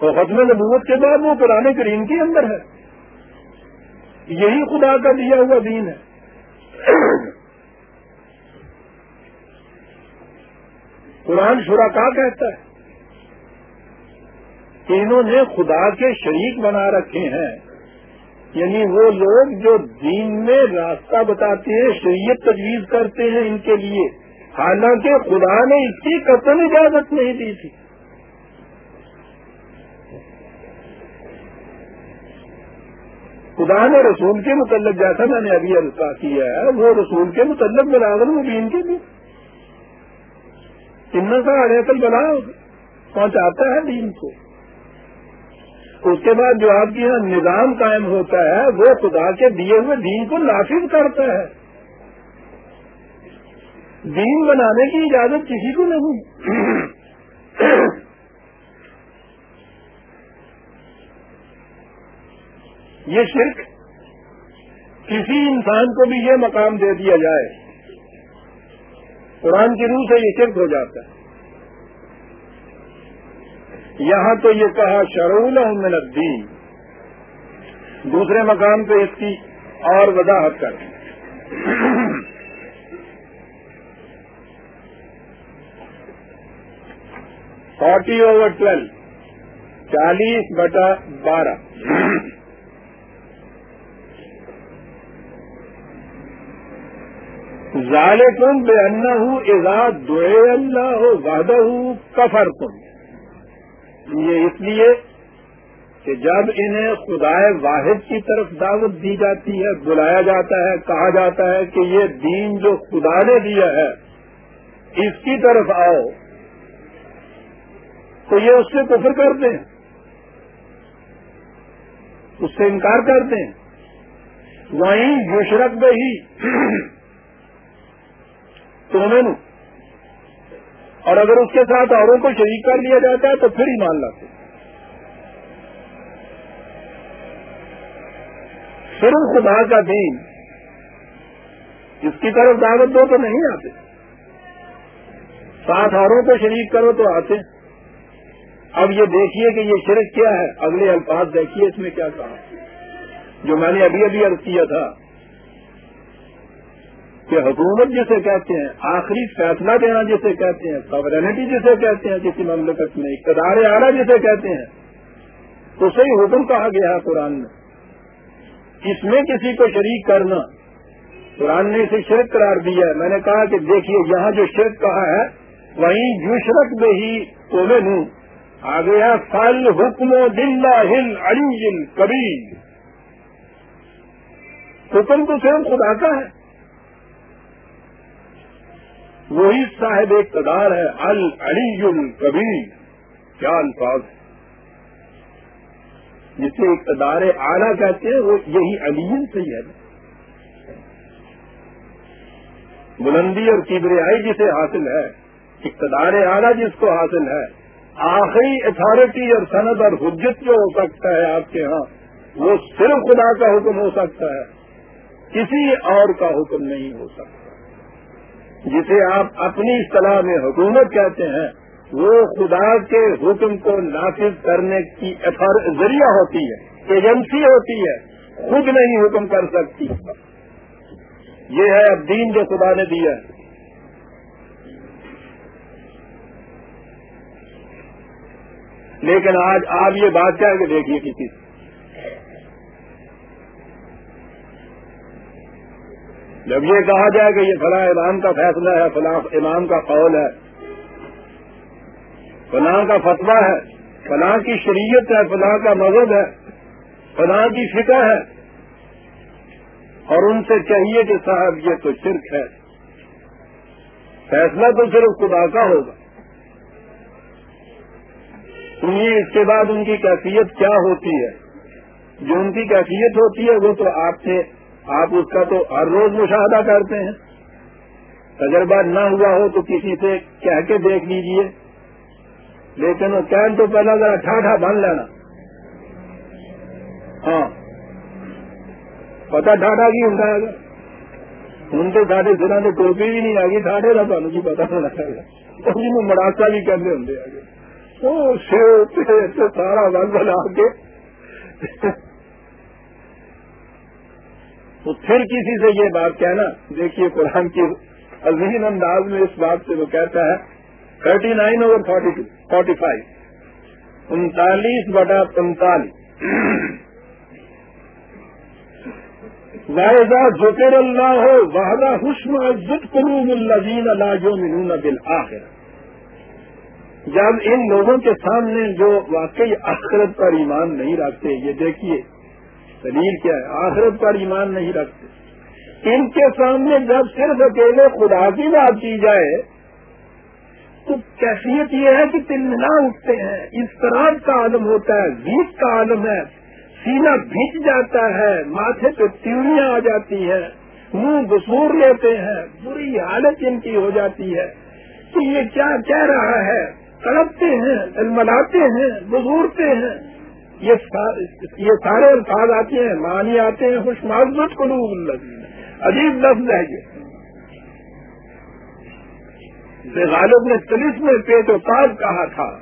تو ختم نبوت کے بعد وہ پرانے کریم کے اندر ہے۔ یہی خدا کا دیا ہوا دین ہے۔ قرآن شرا کہتا ہے۔ انہوں نے خدا کے شریک بنا رکھے ہیں۔ یعنی وہ لوگ جو دین میں راستہ بتاتے ہیں، شریعت تجویز کرتے ہیں ان کے لیے۔ حالانکہ خدا نے اس کی قتل اجازت نہیں دی تھی۔ خدا نے رسول کے متعلق، جیسا میں نے ابھی الفا کیا ہے، وہ رسول کے متعلق برابر وہ دین کے بھی ان کا اڑیکل بنا پہنچاتا ہے دین کو۔ اس کے بعد جو آپ کے یہاں نظام قائم ہوتا ہے، وہ خدا کے دیے ہوئے دین کو نافذ کرتا ہے۔ دین بنانے کی اجازت کسی کو نہیں۔ یہ شرک کسی انسان کو بھی یہ مقام دے دیا جائے۔ قرآن کی روح سے یہ شرک ہو جاتا ہے۔ یہاں تو یہ کہا شرول من الدین۔ دوسرے مقام پہ اس کی اور وضاحت کر فورٹی اوور ٹویلو، چالیس بٹا بارہ۔ ظالم بے انا ہوں ایزاد دعے اللہ ہو وعدہ ہوں کفر تم یہ اس لیے کہ جب انہیں خدائے واحد کی طرف دعوت دی جاتی ہے، بلایا جاتا ہے، کہا جاتا ہے کہ یہ دین جو خدا نے دیا ہے، اس کی طرف آؤ، تو یہ اس سے کفر کرتے ہیں اس سے انکار کرتے ہیں وہیں یشرک بہی تو اور اگر اس کے ساتھ اوروں کو شریک کر لیا جاتا ہے تو پھر ہی مان لاتے صرف خدا کا دین اس کی طرف دعوت دو تو نہیں آتے۔ ساتھ اوروں کو شریک کرو تو آتے۔ اب یہ دیکھیے کہ یہ شرک کیا ہے۔ اگلے الفاظ دیکھیے اس میں کیا کہا۔ جو میں نے ابھی ابھی عرض کیا تھا۔ کہ حکومت جسے کہتے ہیں، آخری فیصلہ دینا جسے کہتے ہیں سورینٹی جسے کہتے ہیں، کسی مملکت میں، اقتدار اعلیٰ جسے کہتے ہیں، تو صحیح حکم کہا گیا ہے قرآن میں۔ اس میں کسی کو شریک کرنا، قرآن نے اسے شرک قرار دیا ہے۔ میں نے کہا کہ دیکھیے، یہاں جو شرک کہا ہے وہیں یوشرک میں ہی تو میں ہوں آ گیا فل حکم و دل ہل اڑی کبھی حکم تو صرف خدا کا ہے۔ وہی صاحب اقتدار ہے العلی الکبیر کیا الفاظ جسے اقتدار اعلیٰ کہتے ہیں، وہ یہی علی سے ہی ہے۔ بلندی اور کبریائی جسے حاصل ہے، اقتدار اعلیٰ جس کو حاصل ہے۔ آخری اتارٹی اور صنعت اور حجت جو ہو سکتا ہے آپ کے ہاں وہ صرف خدا کا حکم ہو سکتا ہے۔ کسی اور کا حکم نہیں ہو سکتا۔ جسے آپ اپنی اصطلاح میں حکومت کہتے ہیں، وہ خدا کے حکم کو نافذ کرنے کی ذریعہ ہوتی ہے، ایجنسی ہوتی ہے، خود نہیں حکم کر سکتی۔ یہ ہے اب دین جو خدا نے دیا۔ ہے لیکن آج آپ یہ بات کہہ کے دیکھیے کسی سے۔ جب یہ کہا جائے کہ یہ فلاں امام کا فیصلہ ہے، فلاں امام کا قول ہے، فلاں کا فتویٰ ہے، فلاں کی شریعت ہے، فلاں کا مذہب ہے، فلاں کی فکر ہے، اور ان سے چاہیے کہ صاحب یہ تو شرک ہے۔ فیصلہ تو صرف خدا کا ہوگا۔ سنیے اس کے بعد ان کی کیفیت کیا ہوتی ہے؟ جو ان کی کیفیت ہوتی ہے، وہ تو آپ سے آپ اس کا تو ہر روز مشاہدہ کرتے ہیں۔ تجربہ نہ ہوا ہو تو کسی سے کہہ کے دیکھ لیجیے۔ لیکن وہ کہن تو پہلا ذرا ٹھاٹھا بن لینا۔ ہاں۔ پتا ٹھاٹھا کی ہوں گا ہوں تو سارے سنا تو ٹوپی بھی نہیں آ گئی کا تمہیں کی پتا ہونا چاہیے جی مڑاسا بھی کرنے ہوں آگے سارا بن بنا کے۔ تو پھر کسی سے یہ بات کہنا، دیکھیے قرآن کی عظیم انداز میں اس بات سے وہ کہتا ہے thirty nine over forty two forty five انتالیس بٹا پینتالیس واحدہ ذکر اللہ ہو واحدہ حسن عزت قلوب الزین اللہ جو ملون بل جب ان لوگوں کے سامنے جو واقعی آخرت پر ایمان نہیں رکھتے، یہ دیکھیے دلیل کیا ہے؟ آخرت پر ایمان نہیں رکھتے۔ ان کے سامنے جب صرف اکیلے خدا کی بات کی جائے، تو کیفیت یہ ہے کہ تلنا اٹھتے ہیں۔ اس طرح کا عالم ہوتا ہے ویک کا عالم ہے۔ سینہ بھیج جاتا ہے، ماتھے پہ تیوریاں آ جاتی ہیں، منہ بسور لیتے ہیں، بری حالت ان کی ہو جاتی ہے۔ کہ یہ کیا کہہ رہا ہے؟ تڑپتے ہیں الملاتے ہیں، بزورتے ہیں۔ یہ سارے الفاظ آتے ہیں، معنی آتے ہیں، خوش معذت کو عجیب لفظ ہے یہ۔ غالب نے تلس میں پیٹ و تاج کہا تھا،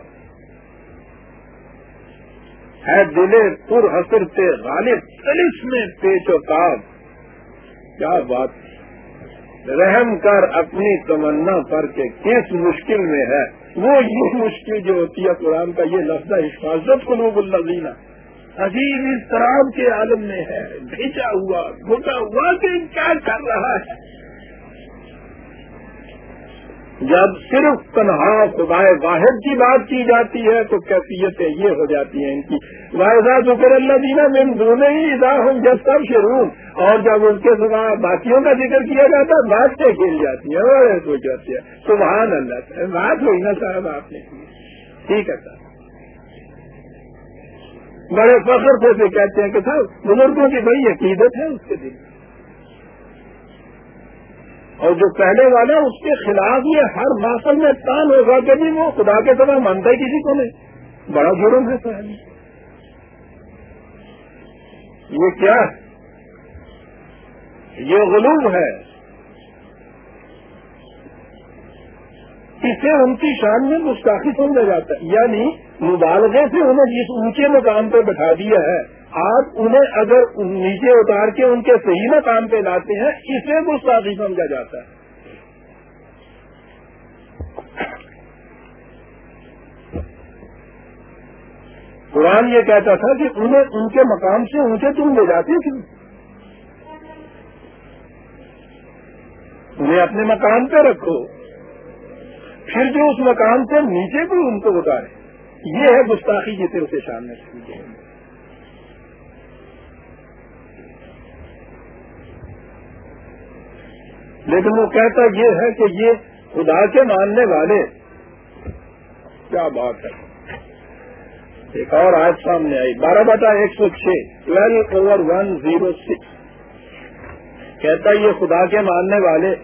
ہے دلے پر حسر سے غالب، تلس میں پیٹ و تاج کیا بات۔ رحم کر اپنی تمنا پر کے کس مشکل میں ہے۔ وہ یہ مشکل جو ہوتی ہے قرآن کا یہ لفظ حفاظت کو لوگ اللہ عظیم اس طرح کے عالم میں ہے، بھیجا ہوا، گھٹا ہوا کہ کیا کر رہا ہے۔ جب صرف تنہا خدا واحد کی بات کی جاتی ہے تو کیفیتیں یہ ہو جاتی ہیں ان کی۔ واحدہ ذکر اللہ دینا میں دونوں ہی ادا ہوں جب سب شروع اور جب ان کے سوا باقیوں کا ذکر کیا جاتا ہے بات سے کھیل جاتی ہے اور ہو جاتی ہے سبحان اللہ بات ہوئی نا صاحب آپ نے۔ ٹھیک ہے صاحب۔ بڑے فخر سے کہتے ہیں کہ صاحب، بزرگوں کی بڑی عقیدت ہے اس کے دن اور جو پہلے والا، اس کے خلاف یہ ہر موسم میں کام ہوگا کہ بھی وہ خدا کے سوا مانتا ہے کسی کو نہیں۔ بڑا جرم ہے پہلے یہ کیا ہے؟ یہ غلوم ہے۔ اسے ان کی شان میں گستاخی سمجھا جاتا ہے۔ یعنی مبالغے سے انہیں جس اونچے مقام پہ بٹھا دیا ہے، آپ انہیں اگر نیچے اتار کے ان کے صحیح مقام پہ لاتے ہیں، اسے گستاخی سمجھا جاتا ہے۔ قرآن یہ کہتا تھا کہ انہیں ان کے مقام سے اونچے تم لے جاتے کیوں انہیں اپنے مقام پہ رکھو۔ پھر جو اس مقام سے نیچے بھی ان کو اتارے۔ یہ ہے گستاخی جسے اسے سامنے سے لیکن وہ کہتا یہ ہے کہ یہ خدا کے ماننے والے۔ کیا بات ہے۔ ایک اور آج سامنے آئی۔ بارہ بٹا ایک سو چھ۔ Twelve over one zero six کہتا یہ خدا کے ماننے والے،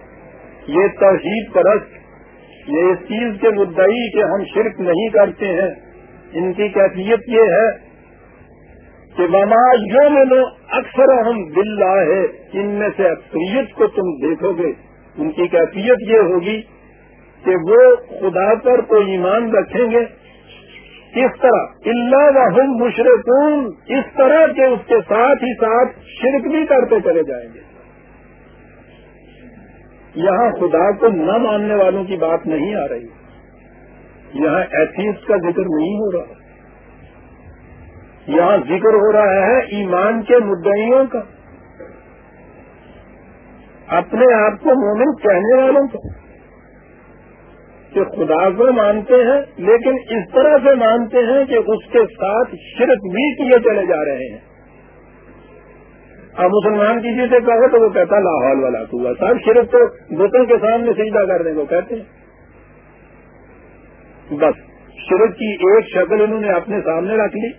یہ توحید پرست، یہ اس چیز کے مدعی کہ ہم شرک نہیں کرتے ہیں۔ ان کی کیفیت یہ ہے کہ مما جو میں لو اکثر ہم دل ہے ان میں سے اکثریت کو تم دیکھو گے۔ ان کی کیفیت یہ ہوگی کہ وہ خدا پر کو ایمان رکھیں گے کس طرح؟ اللہ و مشرقون۔ اس طرح کے اس کے ساتھ ہی ساتھ شرک بھی کرتے چلے جائیں گے۔ یہاں خدا کو نہ ماننے والوں کی بات نہیں آ رہی۔ یہاں ایتھیس کا ذکر نہیں ہو رہا۔ یہاں ذکر ہو رہا ہے ایمان کے مدعیوں کا۔ اپنے آپ کو مومن کہنے والوں کا۔ کہ خدا کو مانتے ہیں، لیکن اس طرح سے مانتے ہیں کہ اس کے ساتھ شرک بھی کیے چلے جا رہے ہیں۔ اب مسلمان کسی سے کہو تو وہ کہتا لاہور والا تو ہوا صاحب، شرک تو بتوں کے سامنے سیدھا کرنے کو کہتے ہیں۔ بس، شرک کی ایک شکل انہوں نے اپنے سامنے رکھ لی۔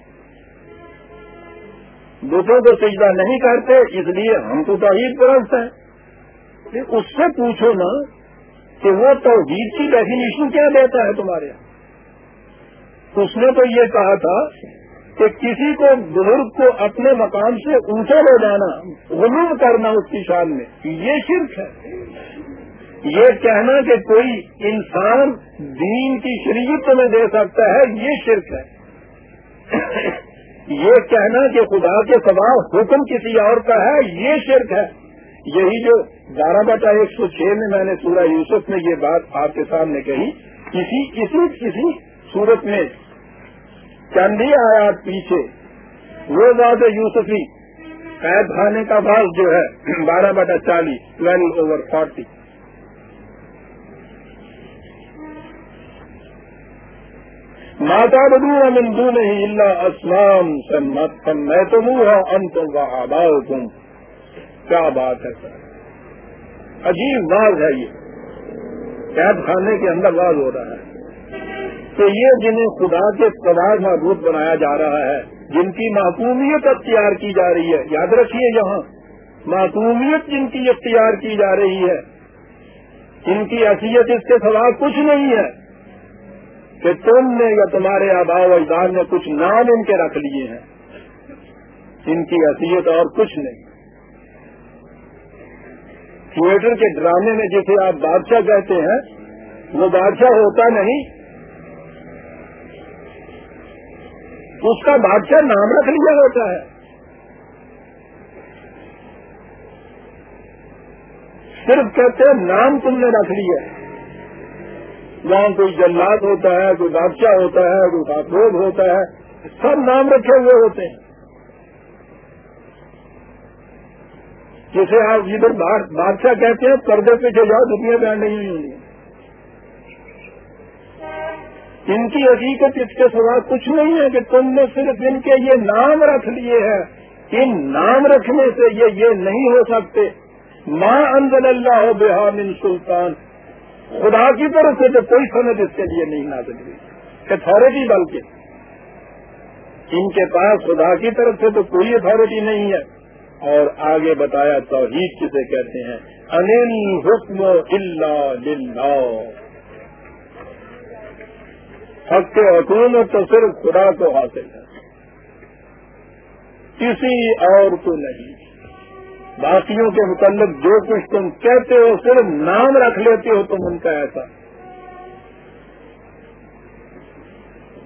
بتوں کو سجدہ نہیں کرتے، اس لیے ہم تو توحید پرست ہیں۔ اس سے پوچھو نا کہ وہ توحید کی ڈیفینیشن کیا دیتا ہے تمہارے یہاں؟ اس نے تو یہ کہا تھا کہ کسی کو بزرگ کو اپنے مقام سے اونچا لے جانا، غلوم کرنا اس کی شان میں، یہ شرک ہے۔ یہ کہنا کہ کوئی انسان دین کی شریعت تمہیں دے سکتا ہے، یہ شرک ہے۔ یہ کہنا کہ خدا کے سوا حکم کسی اور کا ہے، یہ شرک ہے۔ یہی جو بارہ بٹا ایک سو چھ میں میں نے سورہ یوسف میں یہ بات آپ کے سامنے کہی کسی کسی کسی صورت میں چاندی آیا پیچھے، وہ بات یوسفی، قید خانے کا باز جو ہے، بارہ بٹا چالیس یعنی ٹویلو اوور فورٹی ماتا بدو مندو نہیں اللہ اسلام میں تو منہ انت آبا تم کیا بات ہے سر؟ عجیب باز ہے یہ۔ قید خانے کے اندر باز ہو رہا ہے۔ کہ یہ جنہیں خدا کے پدار محبوب بنایا جا رہا ہے، جن کی معقومیت اختیار کی جا رہی ہے، یاد رکھیے یہاں معقومیت جن کی اختیار کی جا رہی ہے، ان کی حیثیت اس کے سوا کچھ نہیں ہے کہ تم نے یا تمہارے آبا و اجداد نے کچھ نام ان کے رکھ لیے ہیں۔ ان کی حیثیت اور کچھ نہیں۔ تھیٹر کے ڈرامے میں جسے آپ بادشاہ کہتے ہیں، وہ بادشاہ ہوتا نہیں۔ اس کا بادشاہ نام رکھ لیا ہوتا ہے۔ صرف کہتے ہیں، نام تم نے رکھ لیا۔ وہاں کوئی جلات ہوتا ہے، کوئی بادشاہ ہوتا ہے، کوئی کاکروب ہوتا ہے، سب نام رکھے ہوئے ہوتے ہیں۔ جسے آپ ادھر بادشاہ کہتے ہیں، پردے پہ جو جاؤ، دنیا میں نہیں ہوئی ان کی حقیقت اس کے سوا کچھ نہیں ہے کہ تم نے صرف ان کے یہ نام رکھ لیے ہیں۔ ان نام رکھنے سے یہ یہ نہیں ہو سکتے۔ ماں انزل اللہ ہو بحامن سلطان۔ خدا کی طرف سے تو کوئی سند اس کے لیے نہیں نازل ہوئی۔ اتارٹی بلکہ۔ ان کے پاس خدا کی طرف سے تو کوئی اتارٹی نہیں ہے۔ اور آگے بتایا توحید کسے کہتے ہیں؟ انل حکم اللہ حق حکومت تو صرف خدا کو حاصل ہے۔ کسی اور کو نہیں۔ باقیوں کے متعلق جو کچھ تم کہتے ہو صرف نام رکھ لیتے ہو تم ان کا ایسا۔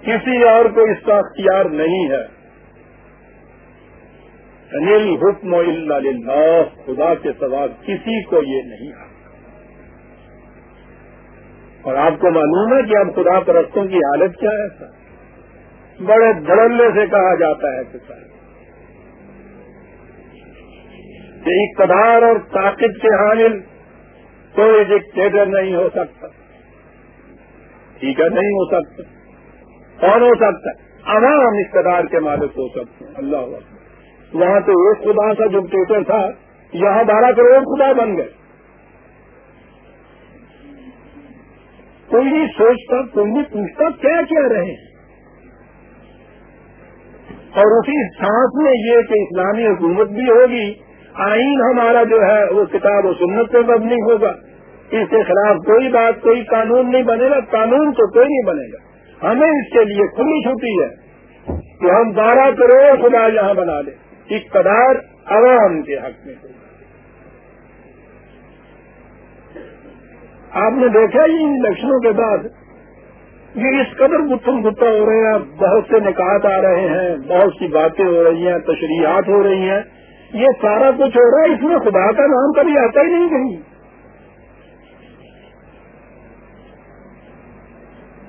کسی اور کو اس کا اختیار نہیں ہے۔ انل حکم اللہ خدا کے سوا کسی کو یہ نہیں ہے اور آپ کو معلوم ہے کہ اب خدا پرستوں کی حالت کیا ہے؟ سر بڑے دھڑلے سے کہا جاتا ہے کہ سر۔ کہ اقتدار اور طاقت کے حامل کوئی ڈکٹیٹر نہیں ہو سکتا۔ ٹھیک ہے نہیں ہو سکتا۔ کون ہو سکتا؟ عوام اقتدار کے مالک ہو سکتے ہیں۔ اللہ وہاں تو ایک خدا کا ڈکٹیٹر تھا، یہاں بارہ کروڑ خدا بن گئے۔ کوئی نہیں سوچتا، کوئی نہیں پوچھتا کیا کیا رہے اور اسی سانس میں یہ کہ اسلامی حکومت بھی ہوگی، آئین ہمارا جو ہے، وہ کتاب و سنت پہ مبنی ہوگا۔ اس کے خلاف کوئی بات، کوئی قانون نہیں بنے گا۔ قانون تو کوئی نہیں بنے گا۔ ہمیں اس کے لیے کھلی چھٹی ہے کہ ہم بارہ کروڑ خدا یہاں بنا لیں۔ اقتدار عوام کے حق میں ہوگا آپ نے دیکھا ہی ان الیکشنوں کے بعد یہ اس قدر گتھم گتا ہو رہے ہیں بہت سے نکات آ رہے ہیں، بہت سی باتیں ہو رہی ہیں، تشریحات ہو رہی ہیں۔ یہ سارا کچھ ہو رہا ہے، اس میں خدا کا نام کبھی آتا ہی نہیں کہیں۔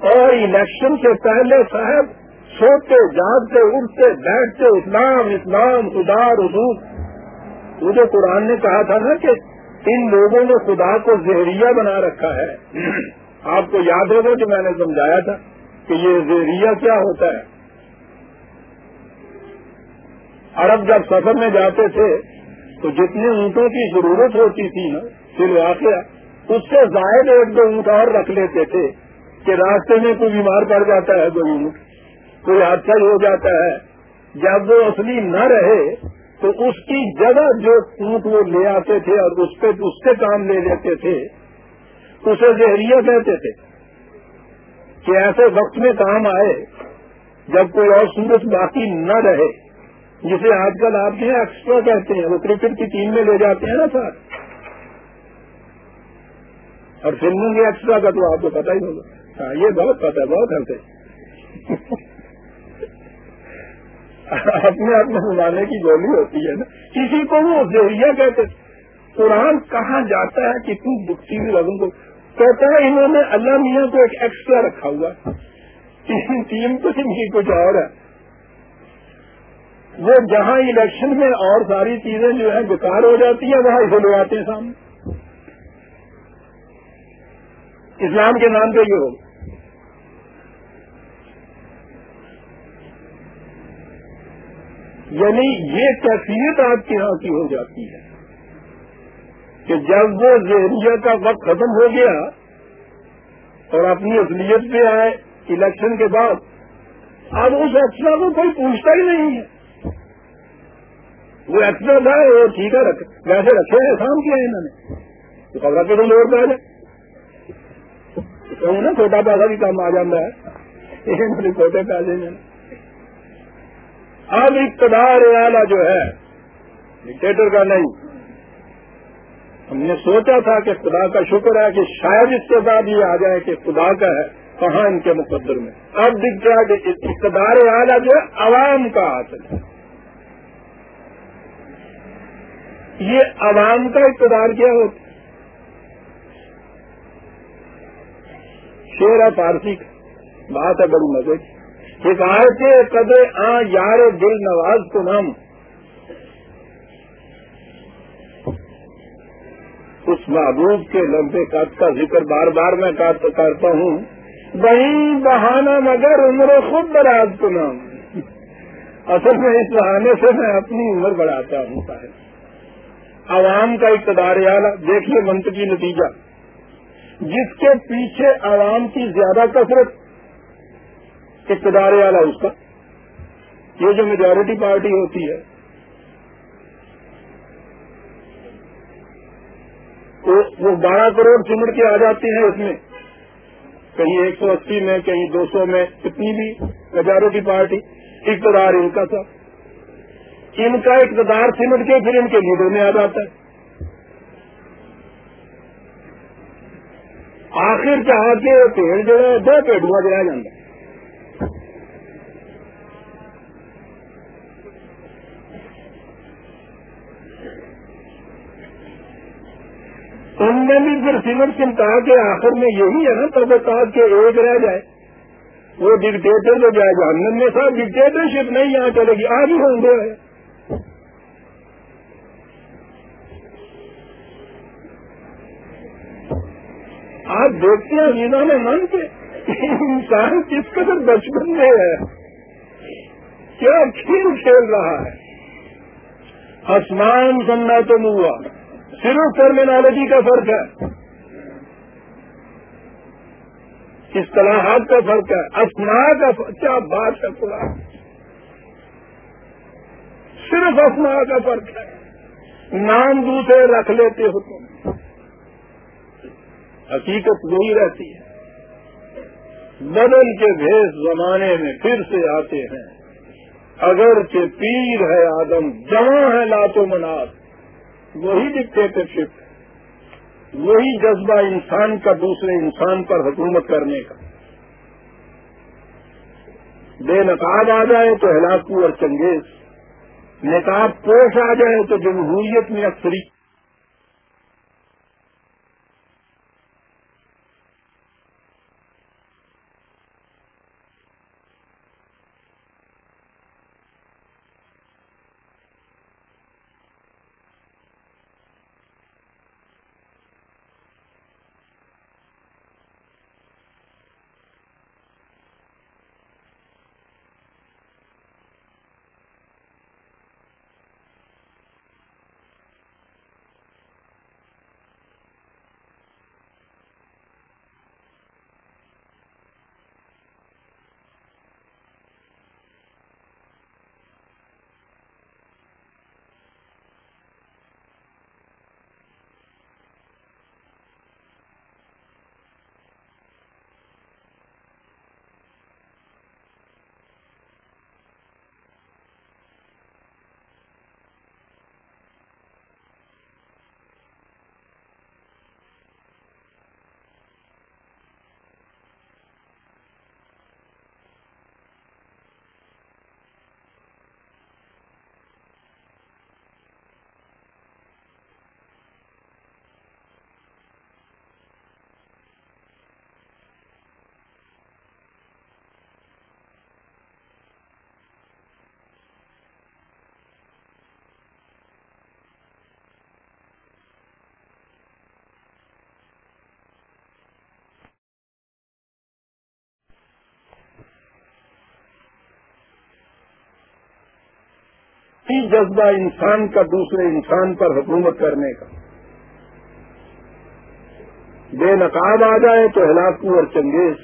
اور الیکشن سے پہلے صاحب سوتے، جاگتے، اٹھتے، بیٹھتے، اسلام اسلام، خدا، رسول۔ مجھے قرآن نے کہا تھا نا کہ ان لوگوں نے خدا کو زہریہ بنا رکھا ہے۔ آپ کو یاد ہوگا کہ میں نے سمجھایا تھا کہ یہ زہریہ کیا ہوتا ہے۔ عرب جب سفر میں جاتے تھے تو جتنے اونٹوں کی ضرورت ہوتی تھی نا پھر واقعہ اس سے زائد ایک دو اونٹ اور رکھ لیتے تھے کہ راستے میں کوئی بیمار پڑ جاتا ہے کوئی اونٹ۔ کوئی حادثہ ہو جاتا ہے۔ جب وہ اصلی نہ رہے، تو اس کی جگہ جو اونٹ وہ لے آتے تھے اور اس پہ اس سے کام لے لیتے تھے، اسے زہریہ کہتے تھے کہ ایسے وقت میں کام آئے جب کوئی اور صورت باقی نہ رہے، جسے آج کل آپ کے ایکسٹرا کہتے ہیں۔ وہ کرکٹ کی ٹیم میں لے جاتے ہیں نا سر۔ اور فلموں کے ایکسٹرا کا تو آپ کو پتا ہی ہوگا۔ ہاں یہ بہت پتا ہے، بہت ہنسے۔ اپنے اپنے زمانے کی گولی ہوتی ہے نا۔ کسی کو وہ ذریعہ کہتے قرآن کہاں جاتا ہے کتنی دکھتی ہوئی لوگوں کو کہتا ہے انہوں نے اللہ میاں کو ایک ایکسٹرا رکھا ہوا ٹیم تو ان کی کچھ اور ہے۔ وہ جہاں الیکشن میں اور ساری چیزیں جو ہے بیکار ہو جاتی ہیں، وہاں اسے لے ہیں سامنے۔ اسلام کے نام پہ یہ ہوگا۔ یعنی یہ کیفیت آپ کے یہاں کی ہو جاتی ہے کہ جب وہ ذہنیہ کا وقت ختم ہو گیا اور اپنی اصلیت پہ آئے الیکشن کے بعد، اب اس ایکسٹرا کو کوئی پوچھتا ہی نہیں ہے۔ وہ ایکسٹرا تھا، وہ ٹھیک ہے ویسے رکھے ہیں کام کیا ہے انہوں نے؟ تو خبر کے تو لوگ پہلے؟ کہوں نا چھوٹا پیسہ بھی کام آ جاتا ہے۔ چھوٹے پیسے میں۔ اب اقتدار اعلیٰ جو ہے ڈکٹیٹر کا نہیں۔ ہم نے سوچا تھا کہ خدا کا شکر ہے کہ شاید اس کے بعد یہ آ جائے کہ خدا کا ہے، کہاں ان کے مقدر میں۔ اب دکھ رہا کہ اقتدار اعلیٰ جو ہے، عوام کا حاصل ہے۔ یہ عوام کا اقتدار کیا ہوتا شیر ہے پارسی کا۔ بات ہے بڑی مزے کی۔ حکایت قدر آ یار دل نواز کو نام۔ اس محبوب کے لمبے قد کا ذکر بار بار میں کرتا ہوں۔ وہیں بہانا مگر عمر خود براز کو نام۔ اصل میں اس بہانے سے میں اپنی عمر بڑھاتا ہوں عوام کا اقتدار اعلیٰ، دیکھیے منطقی نتیجہ۔ جس کے پیچھے عوام کی زیادہ کثرت اقتدار والا اس کا۔ یہ جو میجورٹی پارٹی ہوتی ہے، وہ بارہ کروڑ سمٹ کے آ جاتے ہیں اس میں۔ کہیں ایک سو اسی میں، کہیں دو سو میں کتنی بھی میجورٹی پارٹی اقتدار ان کا تھا۔ ان کا اقتدار سمٹ کے پھر ان کے لیڈر میں آ جاتا ہے۔ آخر چاہ کے پیڑ جو ہے، دو پیڑوں جایا جاتا ہے۔ ان میں بھی پھر سمٹ چنتا کہ آخر میں یہی ہے نا تو کے ایک رہ جائے۔ وہ ڈکٹیٹر جو جائے گا میں صاحب ڈکٹیٹرشپ نہیں یہاں چلے گی، آج ہی ہوں گے۔ آپ دیکھتے ہیں جنہوں نے من کے۔ انسان کس قدر بچپن میں ہے۔ کیا کھیل کھیل رہا ہے۔ آسمان سننا تو ہوا۔ صرف ٹرمینالوجی کا فرق ہے۔ اصطلاحات کا فرق ہے اسما کا کیا بات ہے پورا صرف اسما کا فرق ہے۔ نام دوسرے رکھ لیتے ہو تم۔ حقیقت وہی رہتی ہے۔ بدل کے بھیس زمانے میں پھر سے آتے ہیں۔ اگر کے پیر ہے آدم جمع ہے لاتو منات وہی ڈکٹیٹرشپ وہی جذبہ انسان کا دوسرے انسان پر حکومت کرنے کا۔ بے نقاب آ جائے تو ہلاکو اور چنگیز، نقاب پوش آ جائے تو جمہوریت میں اکثری ہی جذبہ انسان کا دوسرے انسان پر حکومت کرنے کا۔ بے نقاب آ جائے تو ہلاکو اور چنگیز۔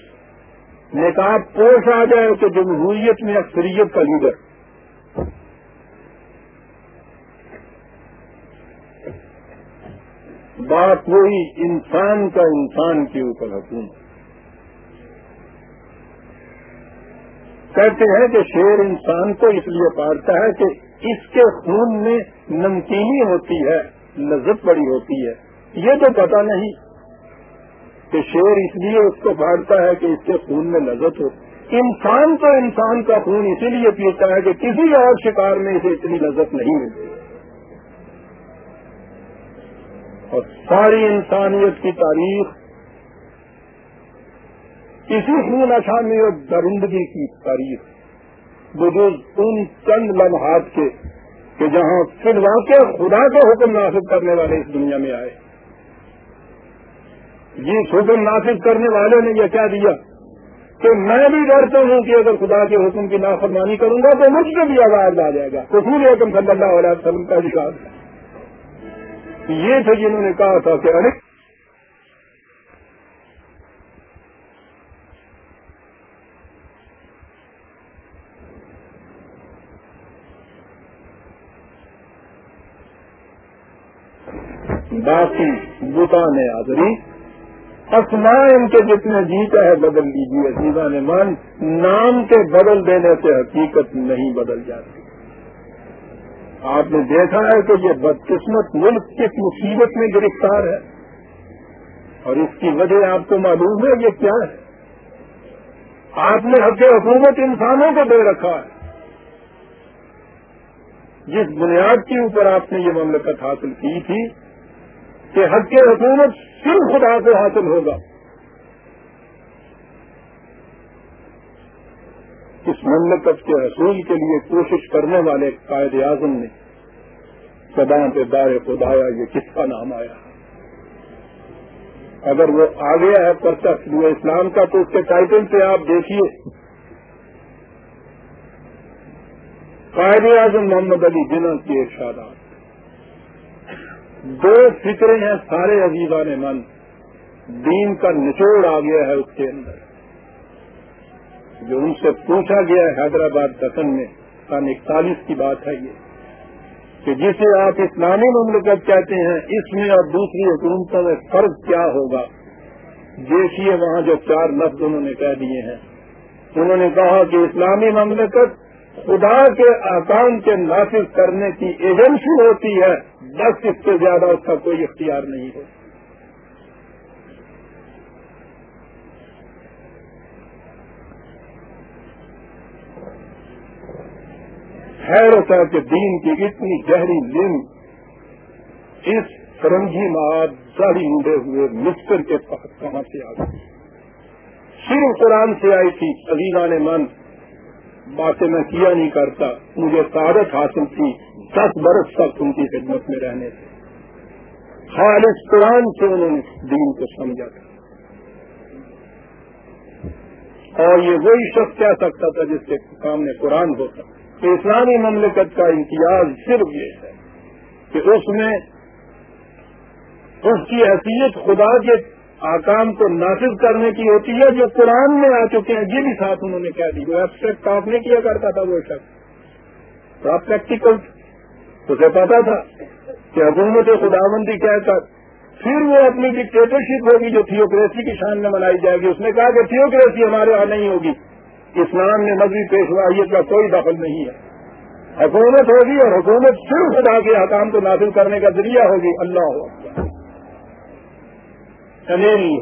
نقاب پوش آ جائے تو جمہوریت میں اکثریت کا لیڈر۔ بات وہی انسان کا انسان کے اوپر حکومت۔ کہتے ہیں کہ شیر انسان کو اس لیے پالتا ہے کہ اس کے خون میں نمکینی ہوتی ہے، لذت بڑی ہوتی ہے۔ یہ تو پتا نہیں کہ شیر اس لیے اس کو پالتا ہے کہ اس کے خون میں لذت ہو۔ انسان تو انسان کا خون اسی لیے پیتا ہے کہ کسی اور شکار میں اسے اتنی لذت نہیں ملتی۔ اور ساری انسانیت کی تاریخ اسی خون اچھانے اور درندگی کی تاریخ۔ بزرگ ان چند لمحات کے کہ جہاں پھر واقع خدا کے حکم نافذ کرنے والے اس دنیا میں آئے۔ جس حکم نافذ کرنے والے نے یہ کیا دیا کہ میں بھی ڈرتا ہوں کہ اگر خدا کے حکم کی نافرمانی کروں گا تو مجھ سے بھی آواز آ جائے گا۔ کسور حکم صلی اللہ علیہ وسلم کا ہے یہ تھے جنہوں نے کہا تھا کہ ارے باقی بتا نے آدری اسما ان کے جتنے جیتا ہے بدل لیجیے عزیزہ نے مان نام کے بدل دینے سے حقیقت نہیں بدل جاتی۔ آپ نے دیکھا ہے کہ یہ بدقسمت ملک کس مصیبت میں گرفتار ہے۔ اور اس کی وجہ آپ کو معلوم ہے یہ کیا ہے۔ آپ نے حق حکومت انسانوں کو دے رکھا ہے۔ جس بنیاد کے اوپر آپ نے یہ مملکت حاصل کی تھی کہ حق حکومت صرف خدا سے حاصل ہوگا۔ اس مملکت کے حصول کے لیے کوشش کرنے والے قائد اعظم نے سدا پہ دار خدایا یہ کس کا نام آیا؟ اگر وہ آ گیا ہے پرچہ وہ اسلام کا تو اس کے ٹائٹل سے آپ دیکھیے۔ قائد اعظم محمد علی جنہ کی ارشادات۔ دو فکریں ہیں سارے عزیزان من۔ دین کا نچوڑ آ گیا ہے اس کے اندر۔ جو ان سے پوچھا گیا ہے حیدرآباد دکن میں سن اکتالیس کی بات ہے یہ، کہ جسے آپ اسلامی مملکت کہتے ہیں، اس میں اور دوسری حکومتوں میں فرق کیا ہوگا؟ دیکھیے وہاں جو چار لفظ انہوں نے کہہ دیے ہیں۔ انہوں نے کہا کہ اسلامی مملکت خدا کے آکام کے نافذ کرنے کی ایجنسی ہوتی ہے۔ بس اس سے زیادہ اس کا کوئی اختیار نہیں ہے۔ حیرت ہے کہ دین کی اتنی گہری لم اس فرنگی ماد داڑھی مڈے ہوئے مستر کے پاس کہاں سے آ گئی؟ صرف قرآن سے آئی تھی، عزیزان من، باتیں میں کیا نہیں کرتا، مجھے تعدت حاصل تھی۔ دس برس تک ان کی خدمت میں رہنے سے خالص قرآن سے انہوں نے دین کو سمجھا تھا۔ اور یہ وہی شخص کہہ سکتا تھا جس کے سامنے قرآن ہوتا کہ اسلامی مملکت کا امتیاز صرف یہ ہے کہ اس میں اس کی حیثیت خدا کے آکام کو نافذ کرنے کی ہوتی ہے، جو قرآن میں آ چکے ہیں، یہ بھی ساتھ انہوں نے کہہ دی۔ جو ایبسٹریکٹ آپ نے کیا کرتا تھا وہ شخص۔ تو آپ پریکٹیکل اسے پتا تھا کہ حکومت خدا بندی کہہ کر پھر وہ اپنی ڈکٹیٹرشپ ہوگی جو تھیوکریسی کی شان میں منائی جائے گی۔ اس نے کہا کہ تھیوکریسی ہمارے یہاں نہیں ہوگی۔ اسلام میں مذہبی پیشوائیت کا کوئی دخل نہیں ہے۔ حکومت ہوگی اور حکومت صرف خدا کے حکام کو نافذ کرنے کا ذریعہ ہوگی۔ اللہ ہو۔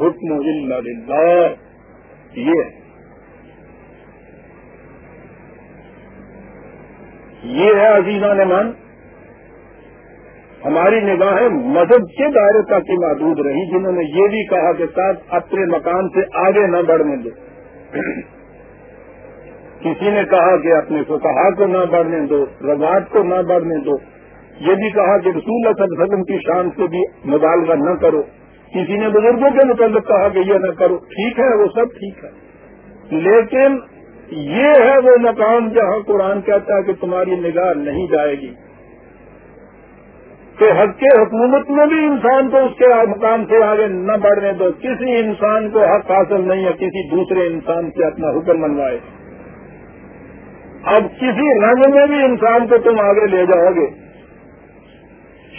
حکم للہ۔ یہ یہ ہے عزیزہ نے من ہماری نگاہیں مذہب کے دائرے تک ہی محدود رہی جنہوں نے یہ بھی کہا کہ ساتھ اپنے مکان سے آگے نہ بڑھنے دو کسی نے کہا کہ اپنے فکہ کو نہ بڑھنے دو روایت کو نہ بڑھنے دو۔ یہ بھی کہا کہ رسول اللہ صلی اللہ علیہ وسلم کی شان سے بھی مبالغہ نہ کرو۔ کسی نے بزرگوں کے متعلق کہا کہ یہ نہ کرو۔ ٹھیک ہے، وہ سب ٹھیک ہے۔ لیکن یہ ہے وہ مقام جہاں قرآن کہتا ہے کہ تمہاری نگاہ نہیں جائے گی۔ کہ حق کے حکومت میں بھی انسان کو اس کے مقام سے آگے نہ بڑھنے دو۔ کسی انسان کو حق حاصل نہیں ہے، کسی دوسرے انسان سے اپنا حکم منوائے۔ اب کسی رنگ میں بھی انسان کو تم آگے لے جاؤ گے۔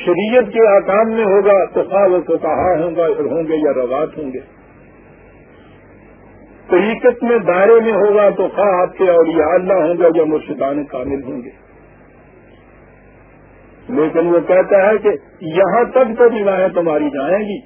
شریعت کے آکام میں ہوگا تو خواہ وہ کہا ہوں گا ہوں گے یا روات ہوں گے۔ طریقت میں دائرے میں ہوگا تو خواہ آپ کے اولیاء اللہ ہوں گے یا مرشدان کامل ہوں گے۔ لیکن وہ کہتا ہے کہ یہاں تک تو نگاہیں تمہاری جائیں گی۔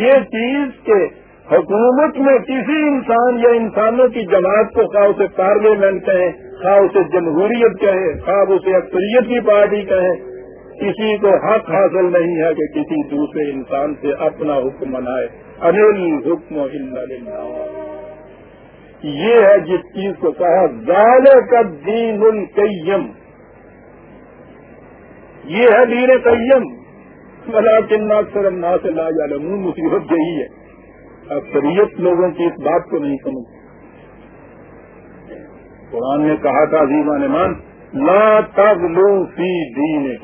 یہ چیز کہ حکومت میں کسی انسان یا انسانوں کی جماعت کو خواہ اسے پارلیمنٹ کہیں، خواہ اسے جمہوریت کہیں، خواہ اسے اکثریت کی پارٹی کہیں، کسی کو حق حاصل نہیں ہے کہ کسی دوسرے انسان سے اپنا حکم منائے۔ انل حکم یہ ہے جس چیز کو کہا زیادہ کا دین القیم۔ یہ ہے دین قیم۔ ملا چند اکثر سے لا جا مصیبت یہی ہے۔ اکثریت لوگوں کی اس بات کو نہیں سمجھتی قرآن نے کہا تھا عظیمہ نمان لا تغلو فی دین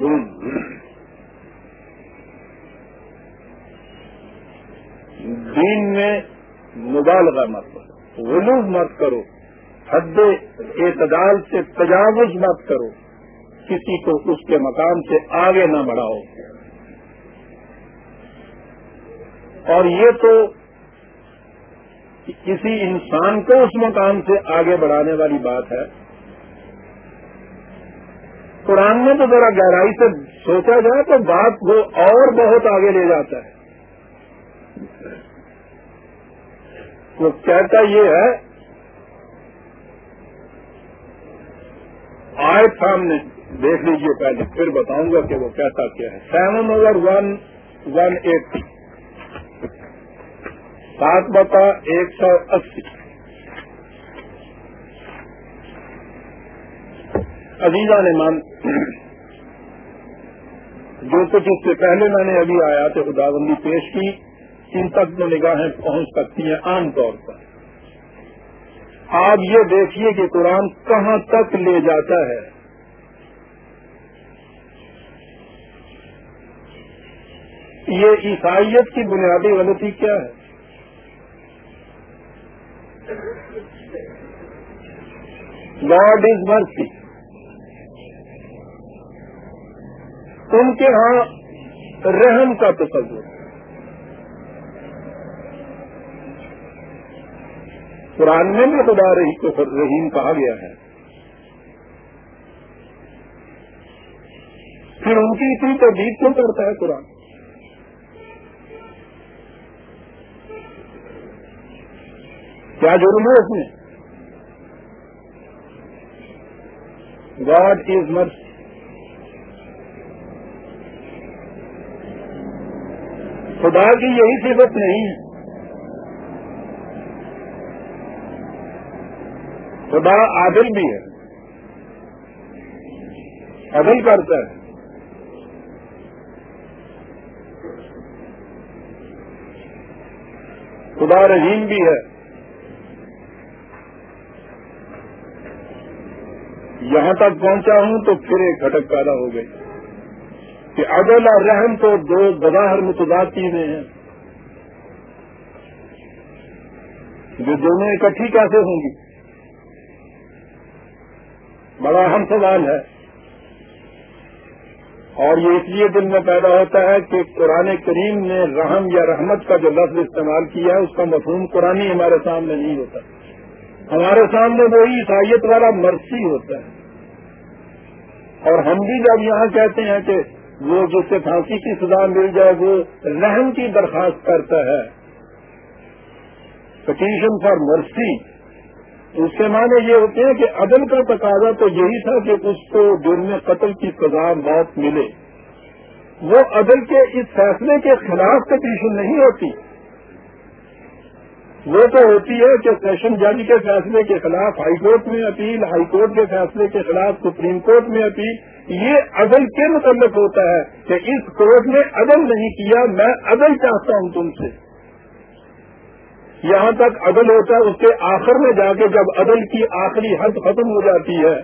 دین میں مبالغہ مت کرو، غلو مت کرو، حد اعتدال سے تجاوز مت کرو۔ کسی کو اس کے مقام سے آگے نہ بڑھاؤ۔ اور یہ تو کسی انسان کو اس مقام سے آگے بڑھانے والی بات ہے۔ قرآن میں تو ذرا گہرائی سے سوچا جائے تو بات وہ اور بہت آگے لے جاتا ہے۔ وہ کہتا یہ ہے، آئے سامنے دیکھ لیجیے پہلے، پھر بتاؤں گا کہ وہ کہتا کیا ہے۔ Seven over one one eight سات بتا ایک سو اسی۔ عزیزہ نے مان، جو کچھ اس سے پہلے میں نے ابھی آیا تو خدا بندی پیش کی، ان تک جو نگاہیں پہنچ سکتی ہیں عام طور پر۔ آپ یہ دیکھیے کہ قرآن کہاں تک لے جاتا ہے۔ یہ عیسائیت کی بنیادی غلطی کیا ہے؟ گاڈ از مرسی ان کے ہاں رحم کا تصور۔ قرآن میں بھی خدا رہی کو رحیم کہا گیا ہے۔ پھر ان کی اتنی تردید کیوں کرتا ہے قرآن؟ کیا جرم ہے اس میں؟ گاڈ از مرسی خدا کی یہی صفت نہیں ہے۔ خدا عادل بھی ہے۔ عدل کرتا ہے۔ خدا رحیم بھی ہے۔ یہاں تک پہنچا ہوں تو پھر ایک گھٹک پیدا ہو گئی کہ عدل اور رحم تو دو بظاہر متضاد چیزیں ہیں۔ جو دونوں اکٹھی کیسے ہوں گی؟ بڑا اہم سوال ہے۔ اور یہ اس لیے دل میں پیدا ہوتا ہے کہ قرآن کریم نے رحم یا رحمت کا جو لفظ استعمال کیا ہے، اس کا مفہوم قرآن ہمارے سامنے نہیں ہوتا۔ ہمارے سامنے وہی عیسائیت والا مرسی ہوتا ہے۔ اور ہم بھی جب یہاں کہتے ہیں کہ وہ جس سے پھانسی کی سزا مل جائے، وہ رحم کی درخواست کرتا ہے۔ پٹیشن فار مرسی اس کے معنی یہ ہوتے ہیں کہ عدل کا تقاضا تو یہی تھا کہ اس کو جرم قتل کی سزا موت ملے۔ وہ عدل کے اس فیصلے کے خلاف پٹیشن نہیں ہوتی۔ وہ تو ہوتی ہے کہ سیشن جج کے فیصلے کے خلاف ہائی کورٹ میں اپیل، ہائی کورٹ کے فیصلے کے خلاف سپریم کورٹ میں اپیل۔ یہ عدل کے متعلق ہوتا ہے کہ اس کورٹ نے عدل نہیں کیا، میں عدل چاہتا ہوں تم سے۔ یہاں تک عدل ہوتا ہے، اس کے آخر میں جا کے جب عدل کی آخری حد ختم ہو جاتی ہے،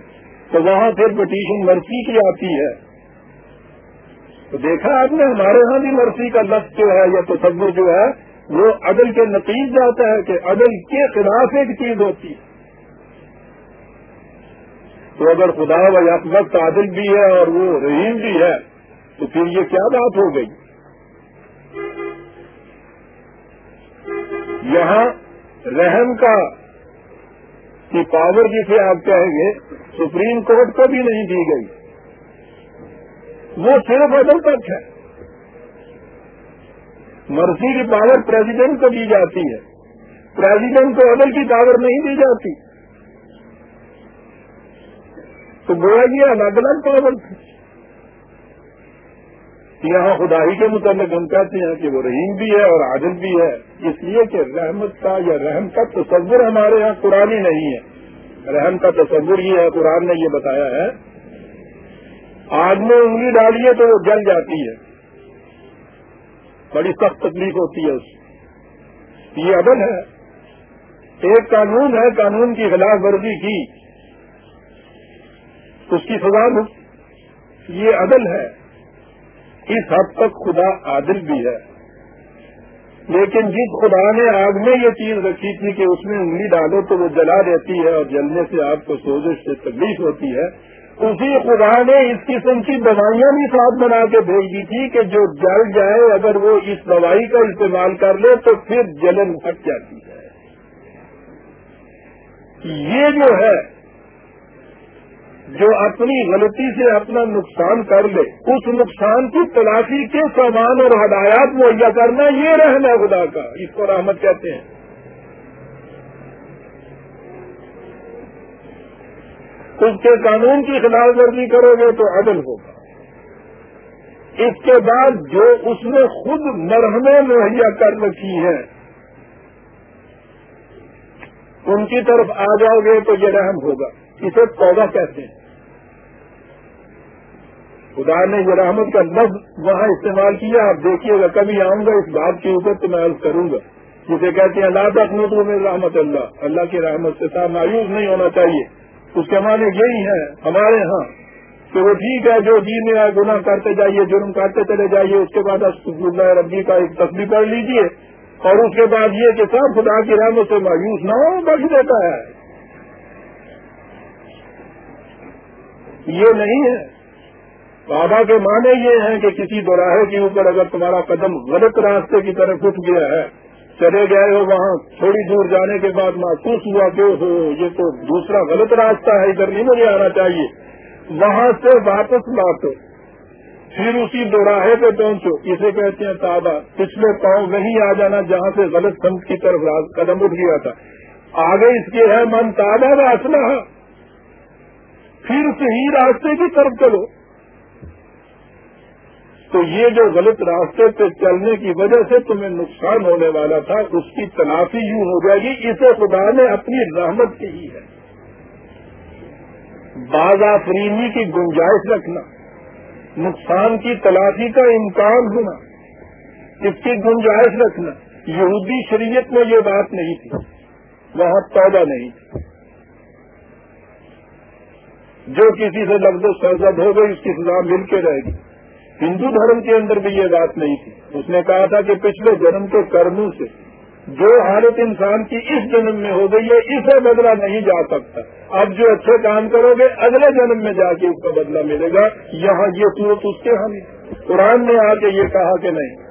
تو وہاں پھر پٹیشن مرسی کی آتی ہے۔ تو دیکھا آپ نے، ہمارے ہاں بھی مرسی کا لفظ جو ہے یا تصور جو ہے وہ عدل کے نتیج جاتا ہے کہ عدل کے خلاف ایک چیز ہوتی ہے۔ تو اگر خدا و وقت عادل بھی ہے اور وہ رحیم بھی ہے، تو پھر یہ کیا بات ہو گئی؟ یہاں رحم کا کی پاور جسے آپ کہیں گے، سپریم کورٹ کو بھی نہیں دی گئی۔ وہ صرف عدل تک ہے۔ مرضی کی پاور پریزیڈنٹ کو دی جاتی ہے۔ پریزیڈنٹ کو عدل کی پاور نہیں دی جاتی۔ تو گویا یہ الگ الگ پاور تھی۔ یہاں خدائی کے متعلق ہم کہتے ہیں کہ وہ رحیم بھی ہے اور عادل بھی ہے۔ اس لیے کہ رحمت کا یا رحم کا تصور ہمارے یہاں قرآن ہی نہیں ہے۔ رحم کا تصور ہی ہے، قرآن نے یہ بتایا ہے۔ آگ میں انگلی ڈالیے تو وہ جل جاتی ہے۔ بڑی سخت تکلیف ہوتی ہے اس یہ عدل ہے۔ ایک قانون ہے، قانون کی خلاف ورزی کی۔ اس کی سزا یہ عدل ہے۔ اس حد تک خدا عادل بھی ہے۔ لیکن جس خدا نے آگ میں یہ چیز رکھی تھی کہ اس میں انگلی ڈالو تو وہ جلا دیتی ہے اور جلنے سے آپ کو سوزش سے تکلیف ہوتی ہے۔ اسی خدا نے اس قسم کی دوائیاں بھی ساتھ بنا کے بھیج دی تھی کہ جو جل جائے، اگر وہ اس دوائی کا استعمال کر لے تو پھر جلن ہٹ جاتی ہے۔ یہ جو ہے، جو اپنی غلطی سے اپنا نقصان کر لے، اس نقصان کی تلاشی کے سامان اور ہدایات مہیا کرنا، یہ رہنا خدا کا، اس کو رحمت کہتے ہیں۔ اس کے قانون کی خلاف ورزی کرو گے تو عدل ہوگا۔ اس کے بعد جو اس نے خود مرحمے مہیا کر رکھی ہیں، ان کی طرف آ جاؤ گے تو یہ رحم ہوگا۔ اسے پودا کہتے ہیں۔ خدا نے یہ رحمت کا لفظ وہاں استعمال کیا۔ آپ دیکھیے گا کبھی آؤں گا اس بات کے اوپر تو میں عرض کروں گا۔ جسے کہتے ہیں اللہ تک میں رحمت اللہ۔ اللہ کی رحمت سے تھا مایوس نہیں ہونا چاہیے۔ اس کے معنی یہی ہے، ہمارے ہاں کہ وہ ٹھیک ہے، جو جی میں گناہ کرتے جائیے، جرم کرتے چلے جائیے، اس کے بعد اللہ ربی کا ایک تصویر پڑھ لیجیے اور اس کے بعد یہ کہ سب خدا کی رحمت سے مایوس نہ ہو، بخش دیتا ہے۔ یہ نہیں ہے۔ بابا کے معنی یہ ہیں کہ کسی دوراہے کے اوپر اگر تمہارا قدم غلط راستے کی طرف اٹھ گیا ہے چلے گئے ہو وہاں، تھوڑی دور جانے کے بعد محسوس ہوا کہ ہو یہ تو دوسرا غلط راستہ ہے، ادھر نہیں مجھے آنا چاہیے۔ وہاں سے واپس لوٹو پھر اسی دوراہے پہ پہنچو اسے کہتے ہیں تابا پچھلے پاؤں وہیں آ جانا جہاں سے غلط سمت کی طرف قدم اٹھ گیا تھا۔ آگے اس کے ہے، من تابا کا پھر صحیح راستے کی طرف چلو۔ تو یہ جو غلط راستے پہ چلنے کی وجہ سے تمہیں نقصان ہونے والا تھا، اس کی تلافی یوں ہو جائے گی، اسے خدا نے اپنی رحمت کی ہی ہے۔ باز آفرینی کی گنجائش رکھنا، نقصان کی تلافی کا امکان ہونا، اس کی گنجائش رکھنا۔ یہودی شریعت میں یہ بات نہیں تھی، وہاں توبہ نہیں تھی۔ جو کسی سے لفظ سرزد ہو گئی اس کی سزا مل کے رہے گی۔ ہندو دھرم کے اندر بھی یہ بات نہیں تھی۔ اس نے کہا تھا کہ پچھلے جنم کے کرموں سے جو حالت انسان کی اس جنم میں ہو گئی ہے، اسے بدلا نہیں جا سکتا۔ اب جو اچھے کام کرو گے، اگلے جنم میں جا کے اس کا بدلا ملے گا۔ یہاں یہ صورت اس کے ہاں ہم قرآن نے آ کے یہ کہا کہ نہیں۔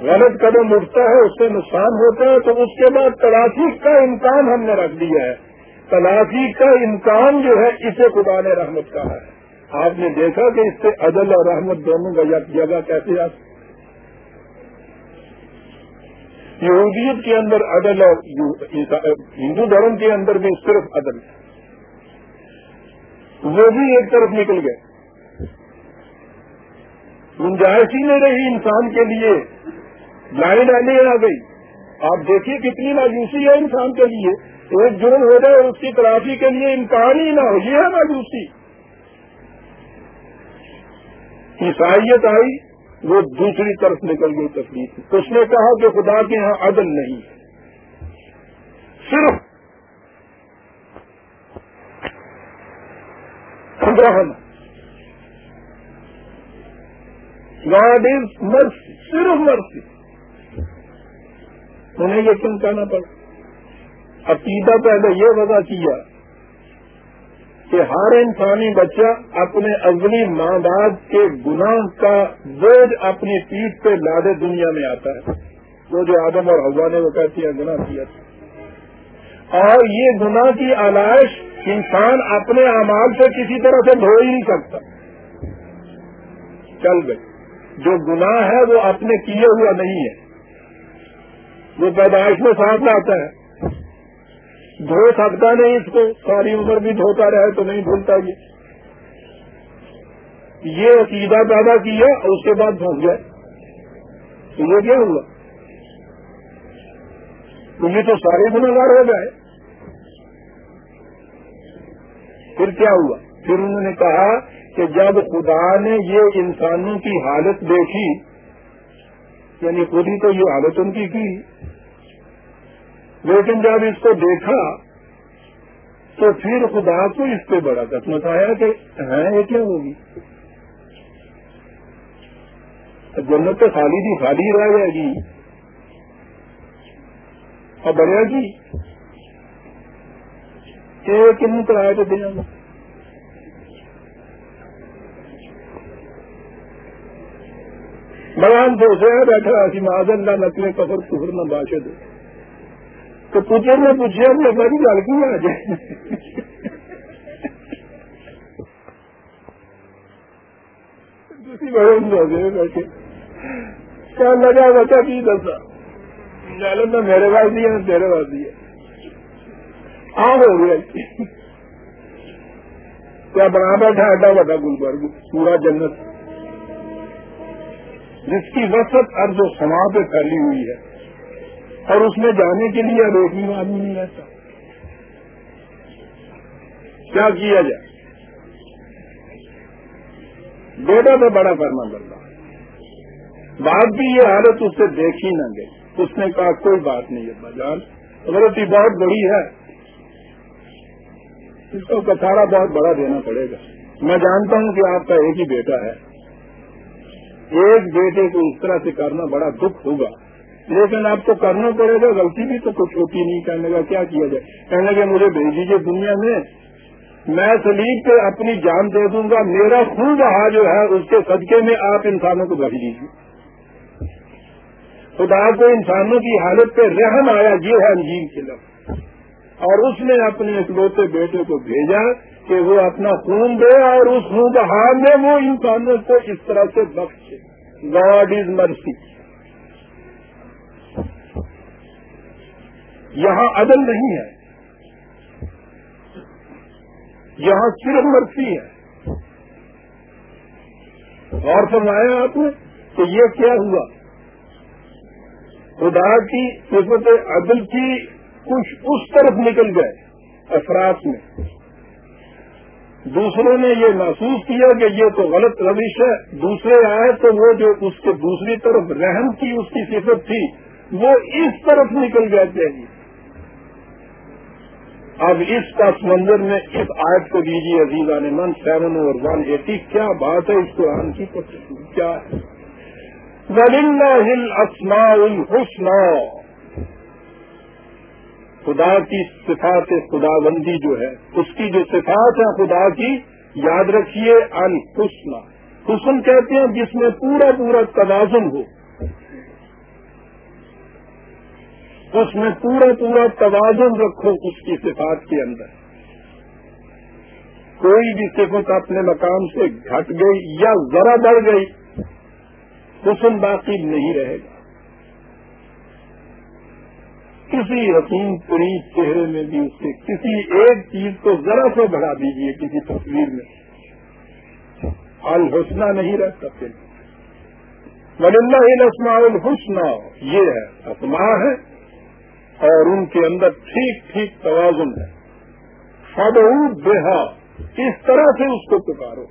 غلط قدم اٹھتا ہے، اس سے نقصان ہوتا ہے، تو اس کے بعد تلاشی کا امکان ہم نے رکھ دیا ہے۔ تلاشی کا امکان جو ہے، اسے خدا نے رحمت کہا ہے۔ آپ نے دیکھا کہ اس سے عدل اور رحمت دونوں کا جگہ کیسے آتی یہودیت کے اندر عدل اور ہندو دھرم کے اندر بھی صرف عدل۔ وہ بھی ایک طرف نکل گئے۔ گنجائش ہی نہیں رہی انسان کے لیے۔ لائن آنے آ گئی۔ آپ دیکھیے کتنی مایوسی ہے انسان کے لیے۔ ایک جرم ہو جائے اور اس کی تلافی کے لیے امکان ہی نہ ہو۔ یہ ہے مایوسی۔ عیسائیت آئی، وہ دوسری طرف نکل گئی تکلیف اس نے کہا کہ خدا کے یہاں عدل نہیں صرف گاڈ از مرسی صرف مرسی انہیں یہ کیوں کہنا پڑا۔ عقیدہ پہلے یہ وضع کیا۔ کہ ہر انسانی بچہ اپنے اگلی ماں باپ کے گناہ کا بوجھ اپنی پیٹ پہ لادے دنیا میں آتا ہے۔ وہ جو آدم اور ہوا نے وہ کہتی ہے گناہ کیا تھا۔ اور یہ گناہ کی علائش انسان اپنے اعمال سے کسی طرح سے دھو ہی نہیں سکتا۔ چل گئے۔ جو گناہ ہے وہ اپنے کیے ہوا نہیں ہے۔ وہ پیدائش میں ساتھ لاتا ہے۔ دھو سکتا نہیں اس کو، ساری عمر بھی دھوتا رہے تو نہیں بھولتا یہ۔ یہ عقیدہ پیدا کیا اور اس کے بعد پھنس گئے تو یہ کیا ہوا؟ تو یہ تو سارے گنگار ہو گئے۔ پھر کیا ہوا؟ پھر انہوں نے کہا کہ جب خدا نے یہ انسانوں کی حالت دیکھی یعنی خود ہی تو یہ حالت ان کی کی لیکن جب اس کو دیکھا تو پھر خدا کو اس پہ بڑا قسمت آیا کہ ہے یہ کیا ہوگی؟ جنت تو خالی تھی، خالی رہ جائے گی۔ اور بڑھیا جی کن کرایہ تو دیا گا بڑا ہم سوچ رہے بیٹھا ایسی معذر، نہ نقلیں کفر کفر، نہ باشد۔ تو پوچھے میں پوچھے میں بڑی گل کی آ جائے بڑے ہو بیٹھے۔ کیا لگا بچا کی دسا؟ جالم میرے پاس دیا تیرے پاس دیا آم ہو گیا۔ کیا بنا بیٹھا ایڈا بڑا گلبرگ پورا جنت۔ جس کی وسط ارض و سما پہ پھیلی ہوئی ہے۔ اور اس میں جانے کے لیے روٹی میں آدمی نہیں رہتا۔ کیا کیا جائے؟ بیٹا تو بڑا فرما بندہ بات بھی یہ حالت اس سے دیکھی نہ گئی۔ اس نے کہا، کوئی بات نہیں ہے بازار غلطی بہت بڑی ہے۔ اس کو کسارا بہت بڑا دینا پڑے گا۔ میں جانتا ہوں کہ آپ کا ایک ہی بیٹا ہے۔ ایک بیٹے کو اس طرح سے کرنا بڑا دکھ ہوگا۔ لیکن آپ کو کرنا پڑے گا، غلطی بھی تو کچھ ہوتی نہیں، کہنے کا کیا کیا جائے؟ کہنے کا مجھے بھیج دیجیے دنیا میں میں سلیب پہ اپنی جان دے دوں گا، میرا خون رہا جو ہے، اس کے صدقے میں آپ انسانوں کو بھیج دیجیے خدا کو انسانوں کی حالت پہ رحم آیا، یہ ہے انجین کے لفظ اور اس نے اپنے اکلوتے بیٹے کو بھیجا کہ وہ اپنا خون دے اور اس خون بہا میں وہ انسانوں کو اس طرح سے بخشے۔ گاڈ از مرسی یہاں عدل نہیں ہے۔ یہاں صرف مرسی ہے۔ اور فرمایا آپ نے کہ یہ کیا ہوا؟ خدا کی صفت عدل کی کچھ اس طرف نکل گئے افراد میں۔ دوسروں نے یہ محسوس کیا کہ یہ تو غلط روش ہے۔ دوسرے آئے تو وہ جو اس کے دوسری طرف رحم کی اس کی صفت تھی، وہ اس طرف نکل گئے تھے۔ اب اس کا سمندر میں اس آیت کو دیجیے عزیزہ نے من سیون اور ون ایٹی، کیا بات ہے اس قرآن کی؟ کیا ہے؟ الحسن خدا کی صفات خدا بندی جو ہے، اس کی جو صفات ہے خدا کی، یاد رکھیے الحسن حسن کہتے ہیں جس میں پورا پورا توازن ہو۔ اس میں پورا پورا توازن رکھو اس کی صفات کے اندر۔ کوئی بھی صفت اپنے مقام سے گھٹ گئی یا ذرا بڑھ گئی حسن باقی نہیں رہے گا۔ کسی حسین پوری چہرے میں بھی اس سے کسی ایک چیز کو ذرا سے بڑھا دیجیے کسی تصویر میں۔ الحسنہ نہیں رہ سکتے۔ وللہ الاسماء الحسنہ یہ ہے اسما ہے۔ اور ان کے اندر ٹھیک ٹھیک توازن ہے۔ سب بےحا اس طرح سے اس کو پکارو؟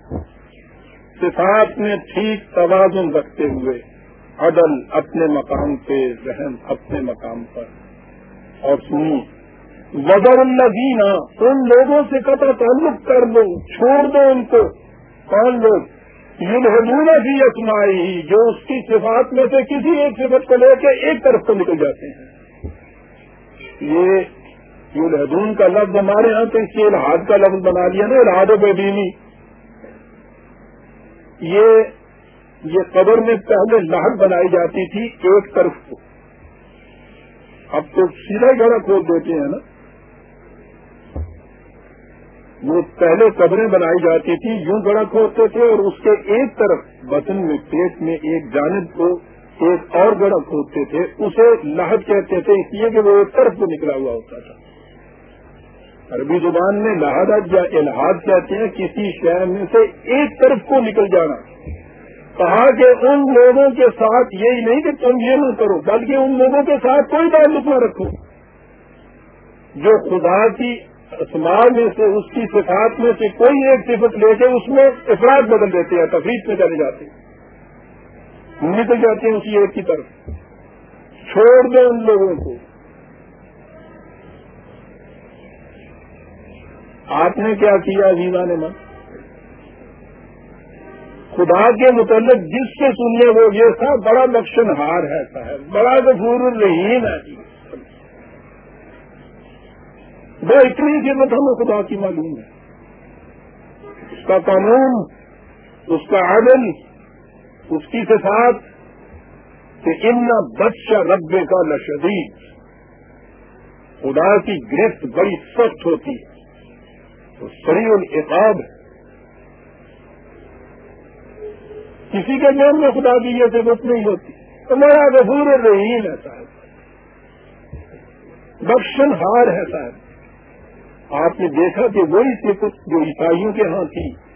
صفات میں ٹھیک توازن رکھتے ہوئے عدل اپنے مقام پہ رحم اپنے مقام پر۔ اور سنی وزر الزینہ ان لوگوں سے قطع تعلق کر دو چھوڑ دو ان کو۔ کون لوگ یہ بھی اسمائی جو اس کی صفات میں سے کسی ایک صفت کو لے کے ایک طرف کو نکل جاتے ہیں۔ یہ یلحدون کا لفظ ہمارے یہاں تو اس کے الحاد کا لفظ بنا لیا نا الحاد و بے یہ یہ قبر میں پہلے لاہٹ بنائی جاتی تھی ایک طرف کو۔ اب تو سیدھا گڑا کھول دیتے ہیں نا۔ وہ پہلے قبریں بنائی جاتی تھی یوں گڑا کھودتے تھے اور اس کے ایک طرف بطن میں پیٹ میں ایک جانب کو ایک اور گڑا کھودتے تھے، اسے لاہٹ کہتے تھے، اس لیے کہ وہ ایک طرف کو نکلا ہوا ہوتا تھا۔ عربی زبان میں لاہد یا الحاد کہتے ہیں، کسی شہر میں سے ایک طرف کو نکل جانا۔ کہا کہ ان لوگوں کے ساتھ یہی نہیں کہ تم یہ نہ کرو، بلکہ ان لوگوں کے ساتھ کوئی تعلق نہ رکھو۔ جو خدا کی اسماع میں سے، اس کی صفات میں سے کوئی ایک صفت لے کے اس میں افراد بدل دیتے ہیں تفریح میں چلے جاتے۔ ہیں نکل جاتے ہیں اسی ایک کی طرف چھوڑ دیں ان لوگوں کو۔ آپ نے کیا کیا ویزا نے من خدا کے متعلق جس سے سننے وہ یہ تھا، بڑا بخشن ہار ہے صاحب، بڑا غفور الرحیم ہے جی۔ وہ اتنی قیمت ہمیں خدا کی معلوم ہے۔ اس کا قانون، اس کا عدل اس کی صفات کہ ان بچہ ربے کا لشدید خدا کی گرفت بڑی سخت ہوتی ہے۔ تو سری العقاب ہے۔ کسی کے نام میں خدا کی یہ ضرورت نہیں ہوتی۔ تو میرا غفور رحیم ہے صاحب۔ بخشن ہار ہے صاحب۔ آپ نے دیکھا کہ وہی صفت جو عیسائیوں کے ہاں تھی۔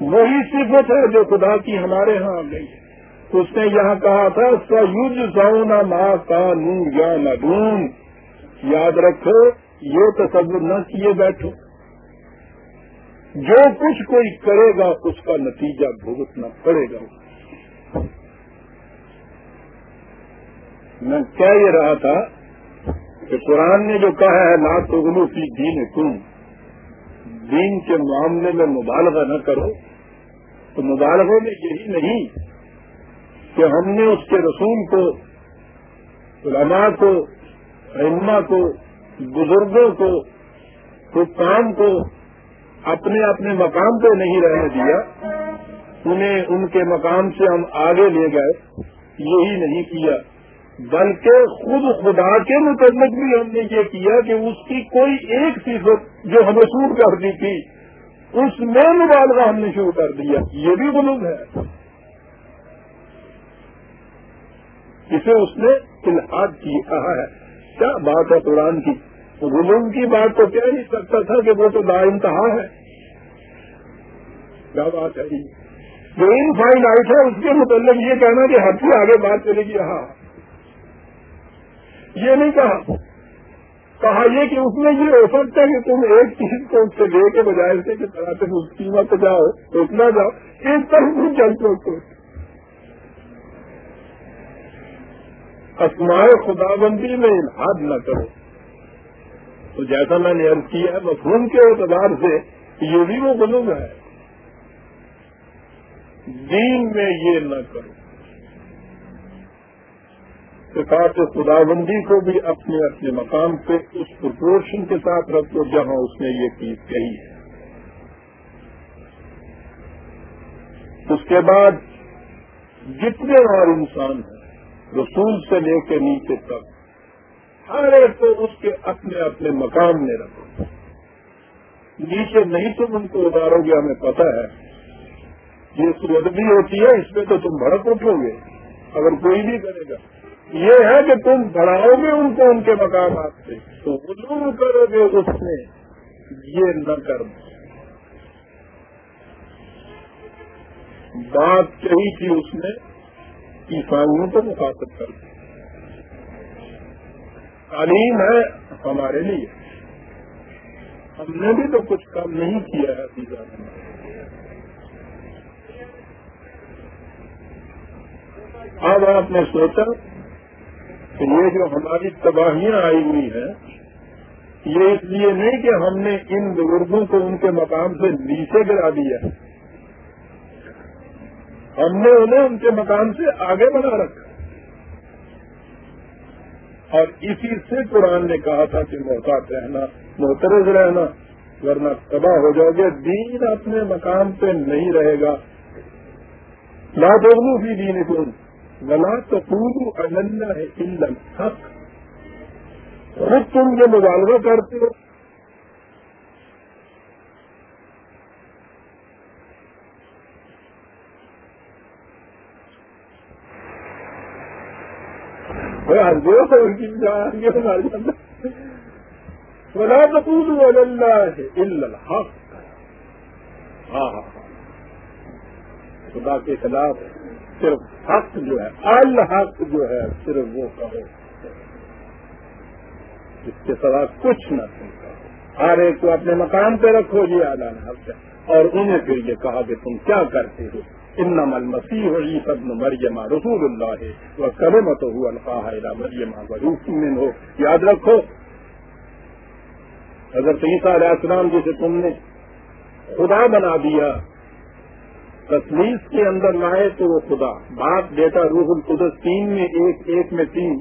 وہی صفت ہے جو خدا کی ہمارے ہاں آ گئی اس نے یہاں کہا تھا سیوج سونا ماں کا نور یا ندون یاد رکھو، یہ تصور نہ کیے بیٹھو۔ جو کچھ کوئی کرے گا، اس کا نتیجہ بھگتنا پڑے گا۔ میں کہہ یہ رہا تھا کہ قرآن نے جو کہا ہے، لا تغلو کی دین تم دین کے معاملے میں مبالغہ نہ کرو۔ تو مبالغوں میں یہی نہیں کہ ہم نے اس کے رسول کو، علماء کو علما کو، بزرگوں کو، حکام کو اپنے اپنے مقام پہ نہیں رہنے دیا، انہیں ان کے مقام سے ہم آگے لے گئے، یہی نہیں کیا۔ بلکہ خود خدا کے متعلق بھی ہم نے یہ کیا کہ اس کی کوئی ایک صفت جو ہمیں شروع کر دی تھی اس میں مبالغہ ہم نے شروع کر دیا۔ یہ بھی غلوم ہے۔ اسے اس نے الحاد کی کہا ہے۔ کیا بات ہے قرآن کی؟ غلوم کی بات تو کہہ نہیں سکتا تھا کہ وہ تو با انتہا ہے۔ کیا بات ہے جی؟ جو ان فائن آئٹ ہے، اس کے متعلق یہ کہنا کہ ہر آگے بات چلے گی ہاں یہ نہیں کہا۔ کہا یہ کہ اس میں یہ ہو سکتا ہے کہ تم ایک چیز کو اس سے لے کے بجائے سے کہ طرح سے اس قیمت جاؤ اتنا جاؤ ایک طرف بھی چلتے تو اسمائے خدا بندی میں الحاد نہ کرو۔ تو جیسا میں نے عرض کیا ہے مفہوم کے اعتبار سے یہ بھی وہ بنوں ہے۔ دین میں یہ نہ کرو۔ صفات خدا بندی کو بھی اپنے اپنے مقام پہ اس پرپورشن کے ساتھ رکھو جہاں اس نے یہ چیز کہی ہے۔ اس کے بعد جتنے اور انسان ہیں، رسول سے لے کے نیچے تک، ہر ایک کو اس کے اپنے اپنے مقام میں رکھو۔ نیچے نہیں تم ان کو اتارو گے، ہمیں پتا ہے۔ یہ صورت بھی ہوتی ہے، اس میں تو تم بھڑک اٹھو گے۔ اگر کوئی بھی کرے گا۔ یہ ہے کہ تم بڑھاؤ گے ان کو ان کے مقامات سے تو ظلم کرو گے اس نے۔ یہ نہ کر۔ بات کہی تھی اس نے، عیسائیوں کو مخاطب کر۔ تعلیم ہے ہمارے لیے۔ ہم نے بھی تو کچھ کام نہیں کیا ہے سیزا اب آپ نے سوچا کہ یہ جو ہماری تباہیاں آئی ہوئی ہیں، یہ اس لیے نہیں کہ ہم نے ان بزرگوں کو ان کے مقام سے نیچے گرا دیا ہم نے انہیں ان کے مقام سے آگے بنا رکھا۔ اور اسی سے قرآن نے کہا تھا کہ محتاط رہنا، محترض رہنا، ورنہ تباہ ہو جاؤ گے۔ دین اپنے مقام پہ نہیں رہے گا۔ لا دونوں بھی دین کون ولا تو پورو انیا ہے حق خود تم یہ مبالغہ کرتے ہو۔ جو ان کی جان کے الحق۔ ہاں ہاں ہاں۔ خدا کے خلاف ہے۔ صرف حق جو ہے، الحق جو ہے، صرف وہ کہو۔ اس کے سوا کچھ نہ سنتا ہر ایک کو اپنے مقام پہ رکھو جی آدان حق ہے۔ اور انہیں پھر یہ کہا کہ تم کیا کرتے ہو؟ ان مل مسیح ہو یہ سب مرجما رسول اللہ ہے وہ کرے مت ہو الفاح مرجما روح میں ہو یاد رکھو اگر عیسیٰ علیہ السلام جسے تم نے خدا بنا دیا تصویر کے اندر لائے تو وہ خدا۔ باپ بیٹا روح القدس تین میں ایک ایک میں تین۔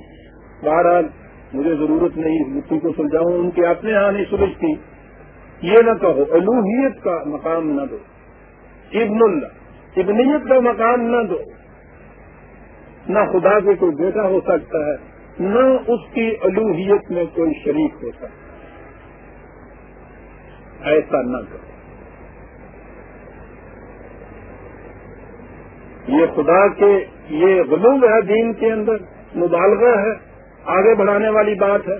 بہرحال مجھے ضرورت نہیں مٹی کو سلجھاؤں ان کے اپنے یہاں نہیں سلجھتی یہ نہ کہو الوحیت کا مقام نہ دو۔ ابن اللہ، ابنیت کا مقام نہ دو۔ نہ خدا کے کوئی بیٹا ہو سکتا ہے، نہ اس کی الوحیت میں کوئی شریک ہو سکتا۔ ایسا نہ کرو یہ خدا کے یہ غلوم ہے دین کے اندر، مبالغہ ہے، آگے بڑھانے والی بات ہے۔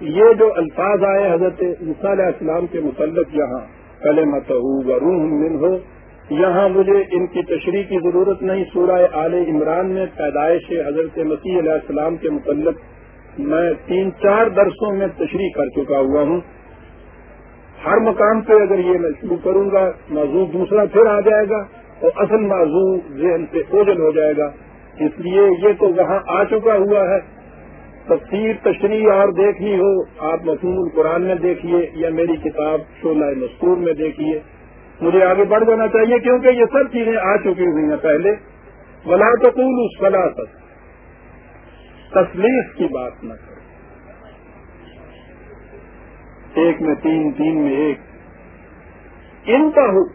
یہ جو الفاظ آئے حضرت عیسیٰ علیہ السلام کے متعلق یہاں کل مت روح من ہو یہاں مجھے ان کی تشریح کی ضرورت نہیں، سورہ آل عمران میں پیدائش حضرت مسیح علیہ السلام کے متعلق میں تین چار درسوں میں تشریح کر چکا ہوا ہوں۔ ہر مقام پہ اگر یہ میں شروع کروں گا، موضوع دوسرا پھر آ جائے گا اور اصل موضوع ذہن سے اوجل ہو جائے گا۔ اس لیے یہ تو وہاں آ چکا ہوا ہے۔ تفسیر تشریح اور دیکھنی ہو، آپ مفہوم القرآن میں دیکھیے یا میری کتاب شولہ مستور میں دیکھیے۔ مجھے آگے بڑھ جانا چاہیے کیونکہ یہ سب چیزیں آ چکی ہوئی ہیں پہلے۔ ولا تقول اس فلا تک تصلیف کی بات نہ کرو ایک میں تین تین میں ایک۔ ان کا ہو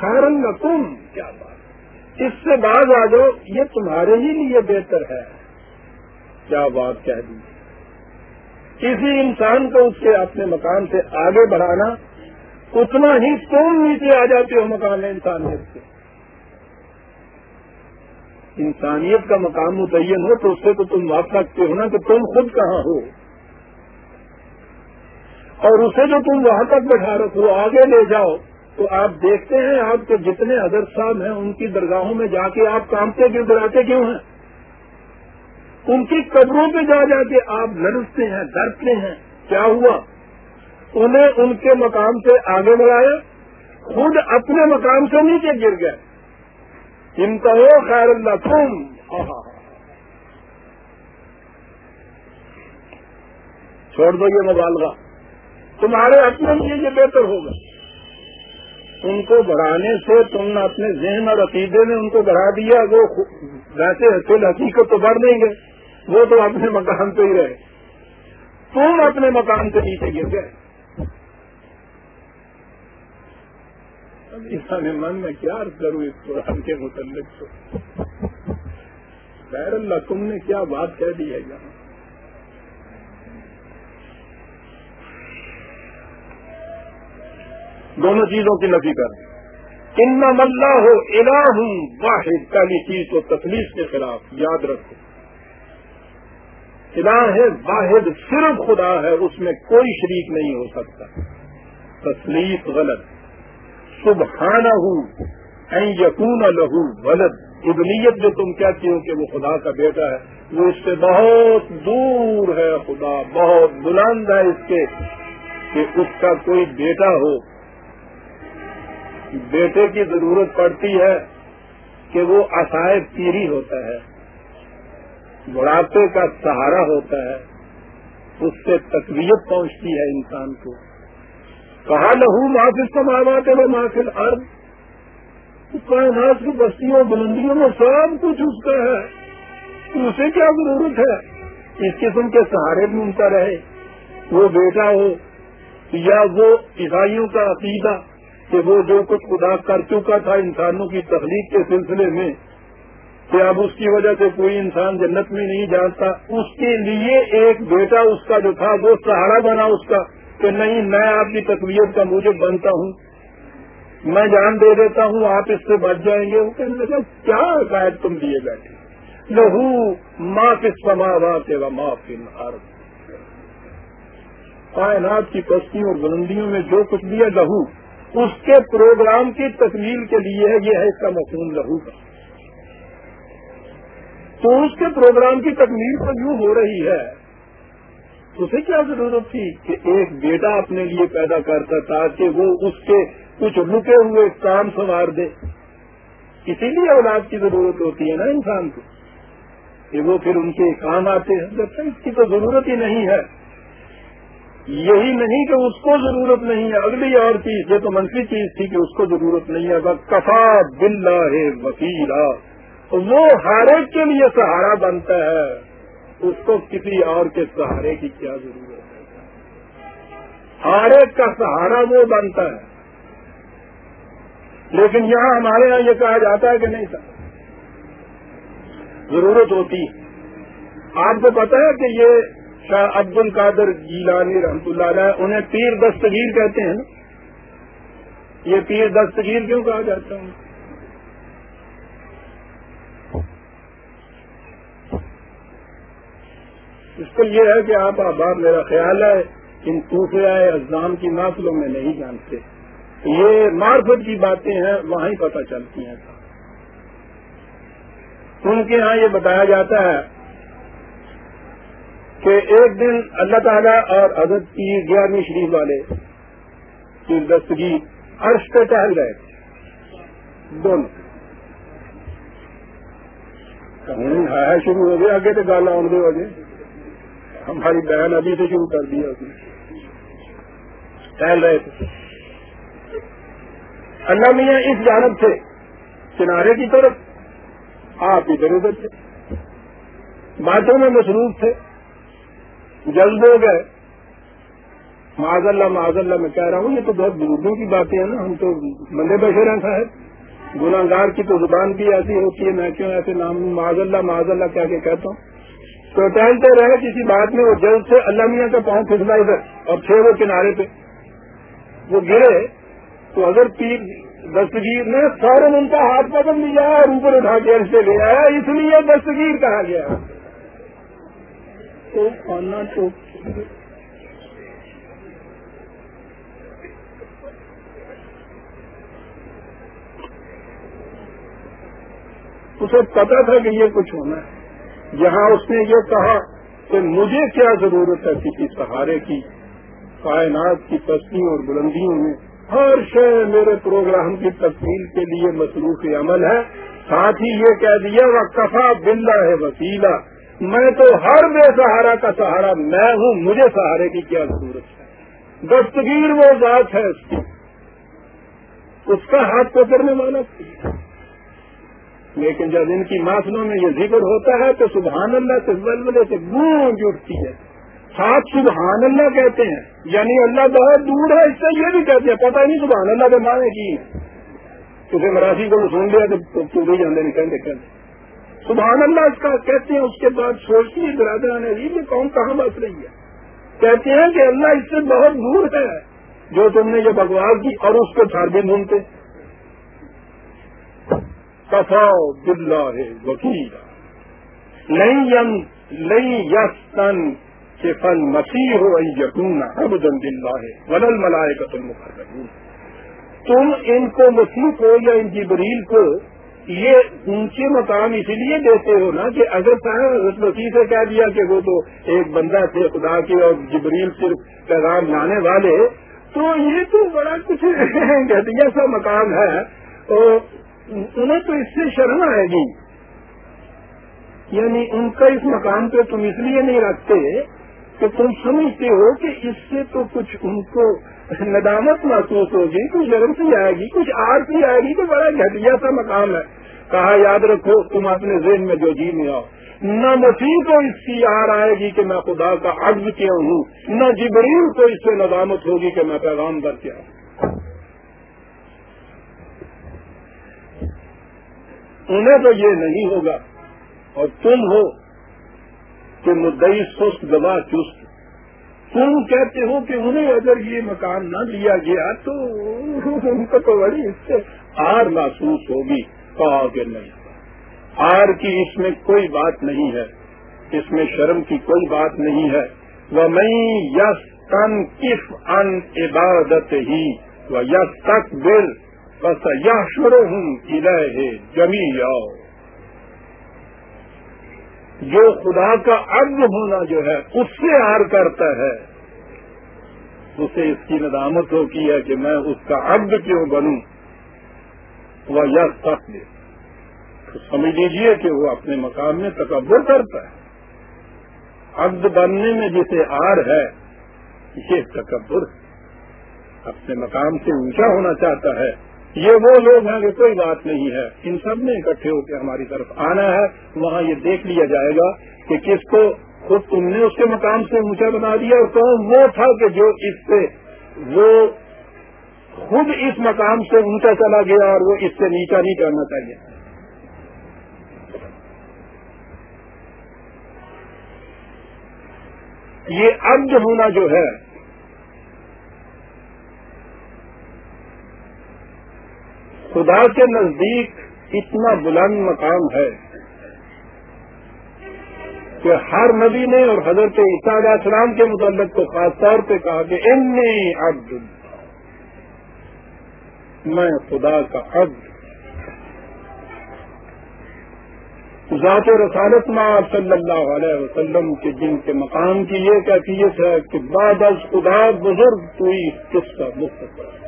خیرن تم کیا بات۔ اس سے بعض آ جاؤ، یہ تمہارے ہی لیے بہتر ہے۔ کیا بات کہہ دی۔ کسی انسان کو اس کے اپنے مکان سے آگے بڑھانا، اتنا ہی تم نیچے آ جاتے ہو مکان انسانیت سے۔ انسانیت کا مقام متعین ہو تو اس سے تو تم واپ سکتے ہو نا کہ تم خود کہاں ہو۔ اور اسے جو تم وہاں تک بٹھا رکھو، آگے لے جاؤ۔ تو آپ دیکھتے ہیں، آپ کے جتنے حضرت صاحب ہیں، ان کی درگاہوں میں جا کے آپ کامتے کیوں کراتے کیوں ہیں؟ ان کی قبروں پہ جا جا کے آپ لڑتے ہیں، ڈرتے ہیں۔ کیا ہوا؟ انہیں ان کے مقام سے آگے بڑھایا خود اپنے مقام سے نیچے گر گئے۔ ان کا ہو خیر اللہ، تم۔ ہاں، ہاں، ہاں۔ چھوڑ دو یہ مبالغہ۔ تمہارے اپنے لیے یہ بہتر ہوگا۔ ان کو بڑھانے سے تم نے اپنے ذہن اور عقیدے میں ان کو بڑھا دیا، وہ ویسے حصول حقیقت تو بڑھ نہیں گئے وہ تو اپنے مکان پہ ہی رہے۔ تم اپنے مکان سے نیچے گر گئے۔ میں من میں کیا کروں اس قرآن کے متعلق تو؟ خیر اللہ، تم نے کیا بات کہہ دی ہے یہاں دونوں چیزوں کی نفی کر ان ملا ہو الا ہوں واحد، پہلی چیز تو تکلیف کے خلاف، یاد رکھو۔ الہ ہے واحد صرف خدا ہے، اس میں کوئی شریک نہیں ہو سکتا۔ تکلیف غلط۔ سبحانہ ہوں یقون لہو غلط ابنیت جو تم کہتی ہو کہ وہ خدا کا بیٹا ہے، وہ اس سے بہت دور ہے خدا، بہت بلند ہے اس کے کہ اس کا کوئی بیٹا ہو۔ بیٹے کی ضرورت پڑتی ہے کہ وہ اصائب پیری ہوتا ہے، بڑھاپے کا سہارا ہوتا ہے، اس سے تقویت پہنچتی ہے انسان کو۔ کہا لہو محافظ سماوات ہے محافل ارد کائنات کی بستیوں، بلندیوں میں سب کچھ اس کا ہے۔ اسے کیا ضرورت ہے؟ اس قسم کے سہارے ڈھونڈتا رہے۔ وہ بیٹا ہو یا وہ عیسائیوں کا عقیدہ۔ کہ وہ جو کچھ خدا کر چکا تھا انسانوں کی تخلیق کے سلسلے میں کہ اب اس کی وجہ سے کوئی انسان جنت میں نہیں جانتا۔ اس کے لیے ایک بیٹا اس کا جو تھا، وہ سہارا بنا اس کا کہ نہیں، میں آپ کی تصویر کا مجھے بنتا ہوں۔ میں جان دے دیتا ہوں، آپ اس سے بچ جائیں گے۔ وہ کہنے لگا، کیا شاید تم دیے بیٹھے؟ لہو ماں کس سما و ماں فن کائنات کی پستیوں اور بلندیوں میں جو کچھ دیا لہو۔ اس کے پروگرام کی تکمیل کے لیے یہ ہے اس کا مفہوم لہو کا۔ تو اس کے پروگرام کی تکمیل تو یوں ہو رہی ہے، اسے کیا ضرورت تھی کہ ایک بیٹا اپنے لیے پیدا کرتا تاکہ وہ اس کے کچھ رکے ہوئے کام سنوار دے۔ اسی لیے اولاد کی ضرورت ہوتی ہے نا انسان کو، کہ وہ پھر ان کے کام آتے ہیں۔ جب اس کی تو ضرورت ہی نہیں ہے۔ یہی نہیں کہ اس کو ضرورت نہیں ہے، اگلی اور چیز، یہ تو منفی چیز تھی کہ اس کو ضرورت نہیں ہے کفا بلا ہے وکیلا وہ ہر ایک کے لیے سہارا بنتا ہے۔ اس کو کسی اور کے سہارے کی کیا ضرورت ہے؟ ہر ایک کا سہارا وہ بنتا ہے۔ لیکن یہاں ہمارے یہاں یہ کہا جاتا ہے کہ نہیں تھا ضرورت ہوتی آپ کو پتا ہے کہ یہ شاہ عبد القادر جیلانی رحمت اللہ علیہ، انہیں پیر دستگیر کہتے ہیں نا۔ یہ پیر دستگیر کیوں کہا جاتا ہے؟ اس کو یہ ہے کہ آپ آباد، میرا خیال ہے ان صوفیہ ازام کی ناسلوں میں نہیں جانتے۔ یہ مارفت کی باتیں ہیں، وہاں ہی پتہ چلتی ہیں۔ ان کے ہاں یہ بتایا جاتا ہے کہ ایک دن اللہ تعالیٰ اور حضرت کی گیارہویں شریف والے کی دستگی عرش پہ ٹہل گئے دونوں۔ ہے شروع ہو گیا، آگے تو گالا آن دے وجہ ہماری بہن ابھی سے شروع کر دیا اس نے ٹہل رہے تھے۔ اللہ میاں اس جانب سے کنارے کی طرف، آپ ادھر ادھر تھے۔ باتوں میں مصروف تھے۔ جلد ہو گئے۔ معذ اللہ معذ اللہ، میں کہہ رہا ہوں، یہ تو بہت بزرگوں کی باتیں ہیں نا۔ ہم تو مندے بشیر ہیں صاحب۔ گناگار کی تو زبان بھی ایسی ہوتی ہے، میں کیوں ایسے نام معذ اللہ معذ اللہ کیا کہ کہتا ہوں۔ تو ٹہلتے رہے کسی بات میں وہ جلد سے اللہ میاں کا پاؤں پھسلا ادھر اور تھے وہ کنارے پہ۔ وہ گرے تو اگر پیر دستگیر نے فوراً ان کا ہاتھ پکڑ لیا اور اوپر اٹھا کے سے لے آیا، اس لیے دستگیر کہا گیا۔ تو کھانا تو اسے پتا تھا کہ یہ کچھ ہونا ہے۔ یہاں اس نے یہ کہا کہ مجھے کیا ضرورت ہے کسی سہارے کی؟ کائنات کی پستیوں اور بلندیوں میں ہر شے میرے پروگرام کی تفصیل کے لیے مصروف عمل ہے۔ ساتھ ہی یہ کہہ دیا وہ کفا بندہ ہے وکیلا میں تو ہر بے سہارا کا سہارا، میں ہوں، مجھے سہارے کی کیا ضرورت ہے؟ دستگیر وہ ذات ہے اس کی۔ اس کا ہاتھ پکڑنے والا لیکن جب ان کی ماسلوں میں یہ ذکر ہوتا ہے تو سبحان اللہ سے ولولے سے گونج اٹھتی ہے۔ ساتھ سبحان اللہ کہتے ہیں یعنی اللہ بہت دور ہے، اس سے یہ بھی کہتے ہیں، پتہ نہیں سبحان اللہ کے معنی کی۔ کسی مراسی کو سن لیا تو بھی جانے نہیں، کہتے کہتے۔ سبحان اللہ اس کا کہتے ہیں، اس کے بعد سوچتی ہے برادران عزیز یہ کون کہاں بس رہی ہے؟ کہتے ہیں کہ اللہ اس سے بہت دور ہے۔ جو تم نے یہ بکواس کی اور اس کو چھاڑ بھی ڈھونڈتے کفا بلا ہے وکیل نہیں یم نہیں یس تن کے فن مسیح ہو یقین اب دن ہے ولل ملائے کا تم تم ان کو مسیح کو یا ان جبریل کو یہ اونچے مقام اس لیے دیتے ہو نا کہ اگر صاحب مسیح سے کہہ دیا کہ وہ تو ایک بندہ تھے خدا کے اور جبریل صرف پیغام لانے والے، تو یہ تو بڑا کچھ گھٹیا سا مقام ہے۔ تو انہیں تو اس سے شرم آئے گی۔ یعنی ان کا اس مقام پہ تم اس لیے نہیں رکھتے کہ تم سمجھتے ہو کہ اس سے تو کچھ ان کو اچھا، ندامت محسوس ہوگی، کچھ شرم سی آئے گی، کچھ آر سی آئے گی، تو بڑا گھٹیا سا مقام ہے۔ کہا، یاد رکھو، تم اپنے ذہن میں جو جی میں آؤ۔ نہ مسیح کو اس کی آر آئے گی کہ میں خدا کا عرض کیا ہوں، نہ جبریل کو اس سے ندامت ہوگی کہ میں پیغام در کیا ہوں۔ انہیں تو یہ نہیں ہوگا، اور تم ہو کہ مدئی سست گواہ چست تم کہتے ہو کہ انہیں اگر یہ مکان نہ دیا گیا تو ان کو تو بڑی اس سے آر محسوس ہوگی، کہا کہ نہیں۔ آر کی اس میں کوئی بات نہیں ہے، اس میں شرم کی کوئی بات نہیں ہے۔ وہ میں یس تن کف ان عبادت ہی وہ یس تک دل بس یا شروع ہوں ادے جمی جاؤ جو خدا کا عبد ہونا جو ہے، اس سے ہار کرتا ہے۔ اسے اس کی ندامت ہوتی ہے کہ میں اس کا عبد کیوں بنوں؟ وہ یا سخت تو سمجھ لیجیے کہ وہ اپنے مقام میں تکبر کرتا ہے۔ عبد بننے میں جسے آر ہے، یہ تکبر اپنے مقام سے اونچا ہونا چاہتا ہے۔ یہ وہ لوگ ہیں کہ کوئی بات نہیں ہے۔ ان سب نے اکٹھے ہو کے ہماری طرف آنا ہے۔ وہاں یہ دیکھ لیا جائے گا کہ کس کو خود تم نے اس کے مقام سے اونچا بنا دیا اور کون وہ تھا کہ جو اس سے وہ خود اس مقام سے اونچا چلا گیا اور وہ اس سے نیچا نہیں کرنا چاہیے۔ یہ عبد ہونا جو ہے خدا کے نزدیک اتنا بلند مقام ہے کہ ہر نبی نے اور حضرت علیہ السلام کے متعلق کو خاص طور پہ کہا کہ انی عبد، میں خدا کا عبد۔ ذات رسالت میں صلی اللہ علیہ وسلم کے جن کے مقام کی یہ کیفیت ہے کہ بعد از خدا بزرگ کوئی قصہ مفت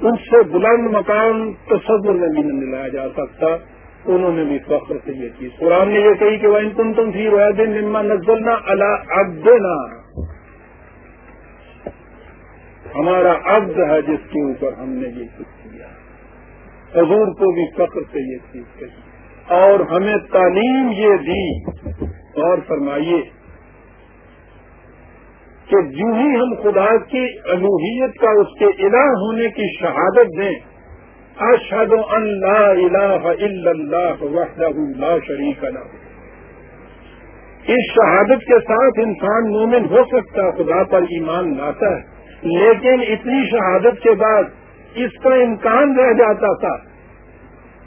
اس سے بلند مقام تصور میں بھی نہیں لایا جا سکتا۔ انہوں نے بھی فخر سے یہ چیز، قرآن نے یہ کہی کہ وہ ان تم تم تھی دن نما نزلنا اللہ ابدنا ہمارا عبد ہے جس کے اوپر ہم نے یہ کچھ کیا۔ حضور کو بھی فخر سے یہ چیز کہی۔ اور ہمیں تعلیم یہ دی۔ اور فرمائیے کہ جو ہی ہم خدا کی الوحیت کا اس کے الہ ہونے کی شہادت دیں۔ اشد ان لا الہ الا اللہ وحدہ لا شریک له اس شہادت کے ساتھ انسان مومن ہو سکتا خدا پر ایمان لاتا ہے، لیکن اتنی شہادت کے بعد اس کا امکان رہ جاتا تھا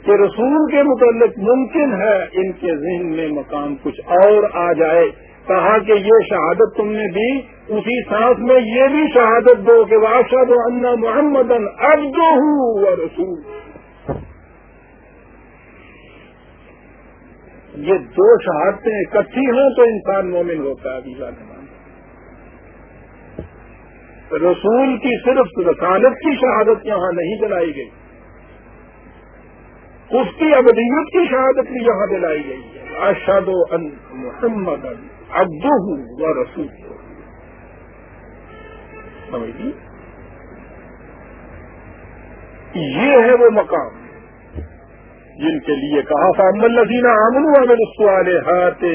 کہ رسول کے متعلق ممکن ہے ان کے ذہن میں مقام کچھ اور آ جائے۔ کہا کہ یہ شہادت تم نے دی، اسی سانس میں یہ بھی شہادت دو کہ واشد ان محمد اب جو ہوں رسول یہ دو شہادتیں اکٹھی ہوں تو انسان مومن ہوتا ہے ابھی رسول کی صرف رسالت کی شہادت یہاں نہیں دلائی گئی۔ اس کی ابدیت کی شہادت بھی یہاں دلائی گئی ہے۔ اشد ان محمد ابدو ہوں وہ رسول ہوں یہ ہے وہ مقام جن کے لیے کہا تھا امن ملزینہ امن امن سوالے ہاتھے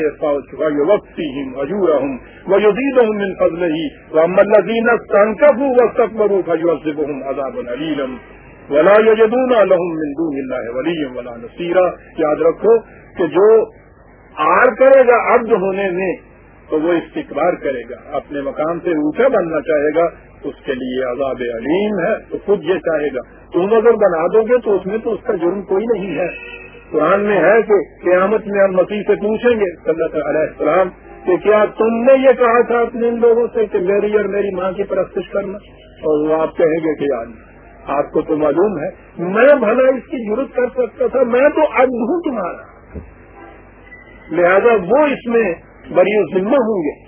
وقتی ہوں حجور ہوں وہ یزید ہوں من فضل ہی وہ امن ملزینہ تنکب ہوں وہ تکبر فجوب ہوں عذاب علیم ولا یجدون لهم من دون اللہ ولی ولا نصیرہ یاد رکھو کہ جو آر کرے گا عبد ہونے میں، تو وہ استقبار کرے گا۔ اپنے مقام سے اونچا بننا چاہے گا، اس کے لیے عذاب علیم ہے، تو خود یہ چاہے گا۔ تم اگر بنا دو گے تو اس میں تو اس کا جرم کوئی نہیں ہے۔ قرآن میں ہے کہ قیامت میں ہم مسیح سے پوچھیں گے، صلی اللہ علیہ السلام، کہ کیا تم نے یہ کہا تھا اپنے ان لوگوں سے کہ میری اور میری ماں کی پرستش کرنا؟ اور وہ آپ کہیں گے کہ یار، آپ کو تو معلوم ہے، میں بھلا اس کی ضرورت کر سکتا تھا، میں تو اب ہوں تمہارا۔ لہذا وہ اس میں بڑی ذمہ ہوں گے۔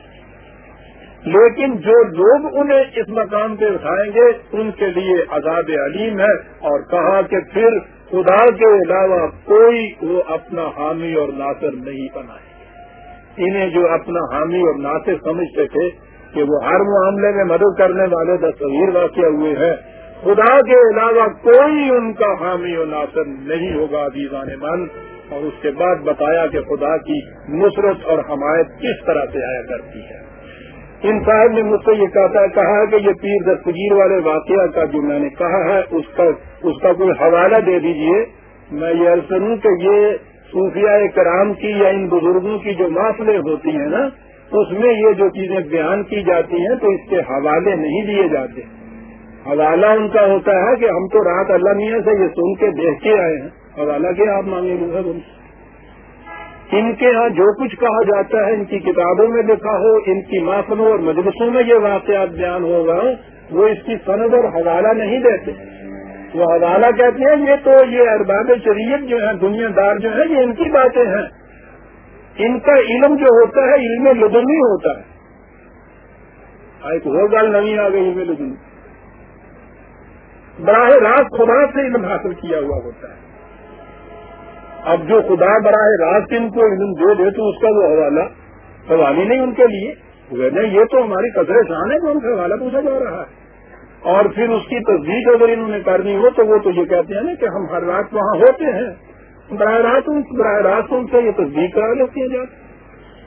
لیکن جو لوگ انہیں اس مقام پہ اٹھائیں گے، ان کے لیے عذاب علیم ہے۔ اور کہا کہ پھر خدا کے علاوہ کوئی وہ اپنا حامی اور ناصر نہیں بنائے۔ انہیں جو اپنا حامی اور ناصر سمجھتے تھے کہ وہ ہر معاملے میں مدد کرنے والے تصویر واقع ہوئے ہیں، خدا کے علاوہ کوئی ان کا حامی اور ناصر نہیں ہوگا دیوان من۔ اور اس کے بعد بتایا کہ خدا کی نصرت اور حمایت کس طرح سے آیا کرتی ہے۔ ان صاحب نے مجھ سے یہ کہتا کہا کہ یہ پیر دستگیر والے واقعہ کا جو میں نے کہا ہے، اس کا اس کا کوئی حوالہ دے دیجیے۔ میں یہ عرض کروں کہ یہ صوفیہ کرام کی یا ان بزرگوں کی جو محفلیں ہوتی ہیں نا، اس میں یہ جو چیزیں بیان کی جاتی ہیں تو اس کے حوالے نہیں دیے جاتے۔ حوالہ ان کا ہوتا ہے کہ ہم تو رات اللہ میاں سے یہ سن کے دیکھ کے آئے ہیں۔ حوالہ کیا آپ مانگے گے ان سے ان کے ہاں جو کچھ کہا جاتا ہے، ان کی کتابوں میں لکھا ہو، ان کی محفلوں اور مجلسوں میں یہ واقعات بیان ہوگا وہ اس کی سند اور حوالہ نہیں دیتے۔ وہ حوالہ کہتے ہیں، یہ تو یہ ارباب شریعت جو ہے دنیا دار جو ہے یہ ان کی باتیں ہیں۔ ان کا علم جو ہوتا ہے، علم لدنی ہوتا ہے۔ ہاں، ایک اور گال نہیں آ گئی، علم لدنی براہ راست خدا سے علم حاصل کیا ہوا ہوتا ہے۔ اب جو خدا براہ راست ان کو علم دے دے تو اس کا وہ حوالہ سوال ہی نہیں ان کے لیے۔ نہیں یہ تو ہماری قدر شان ہے کہ ان سے حوالہ پوچھا جا رہا ہے۔ اور پھر اس کی تصدیق اگر انہوں نے کرنی ہو تو وہ تو یہ کہتے ہیں نا کہ ہم ہر رات وہاں ہوتے ہیں۔ براہ راست براہ راست ان سے یہ تصدیق کرا لیتی ہیں جاتی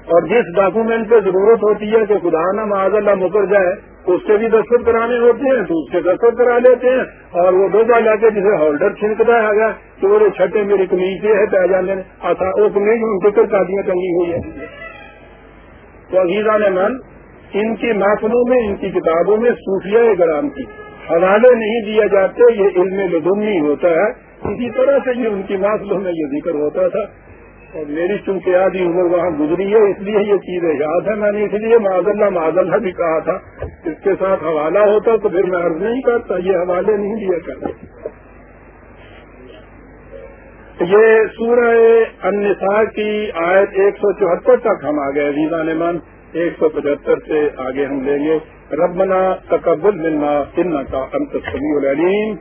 اور جس ڈاکومنٹ پہ ضرورت ہوتی ہے کہ خدا نہ معاذ اللہ مکر جائے اس سے بھی دستخط کرانے ہوتے ہیں، تو اس سے دستخط کرا لیتے ہیں۔ اور وہ دو بار جا کے جسے ہولڈر چھنکتا ہے گیا تو وہ چھٹے میری کمیز یہ ہے پہ جانے وہ کمیز ان کے کادیاں ٹنگی ہوئی ہے تو عزیزہ نے من ان کی محفلوں میں، ان کی کتابوں میں صوفیہ گرام کی حوالے نہیں دیے جاتے، یہ علم لدنی ہوتا ہے۔ اسی طرح سے یہ ان کی محفلوں میں یہ ذکر ہوتا تھا۔ اور میری چونکہ آدھی عمر وہاں گزری ہے، اس لیے یہ چیزیں یاد ہے میں نے اس لیے معذ اللہ معذ اللہ بھی کہا تھا۔ اس کے ساتھ حوالہ ہوتا تو پھر میں عرض نہیں کرتا، یہ حوالے نہیں دیا کرتے۔ یہ سورہ النساء کی آیت ایک سو چوہتر تک ہم آ گئے ویزا من ایک سو پچہتر سے آگے ہم لیں گے۔ ربنا تقبل منا ان کا انت العلیم۔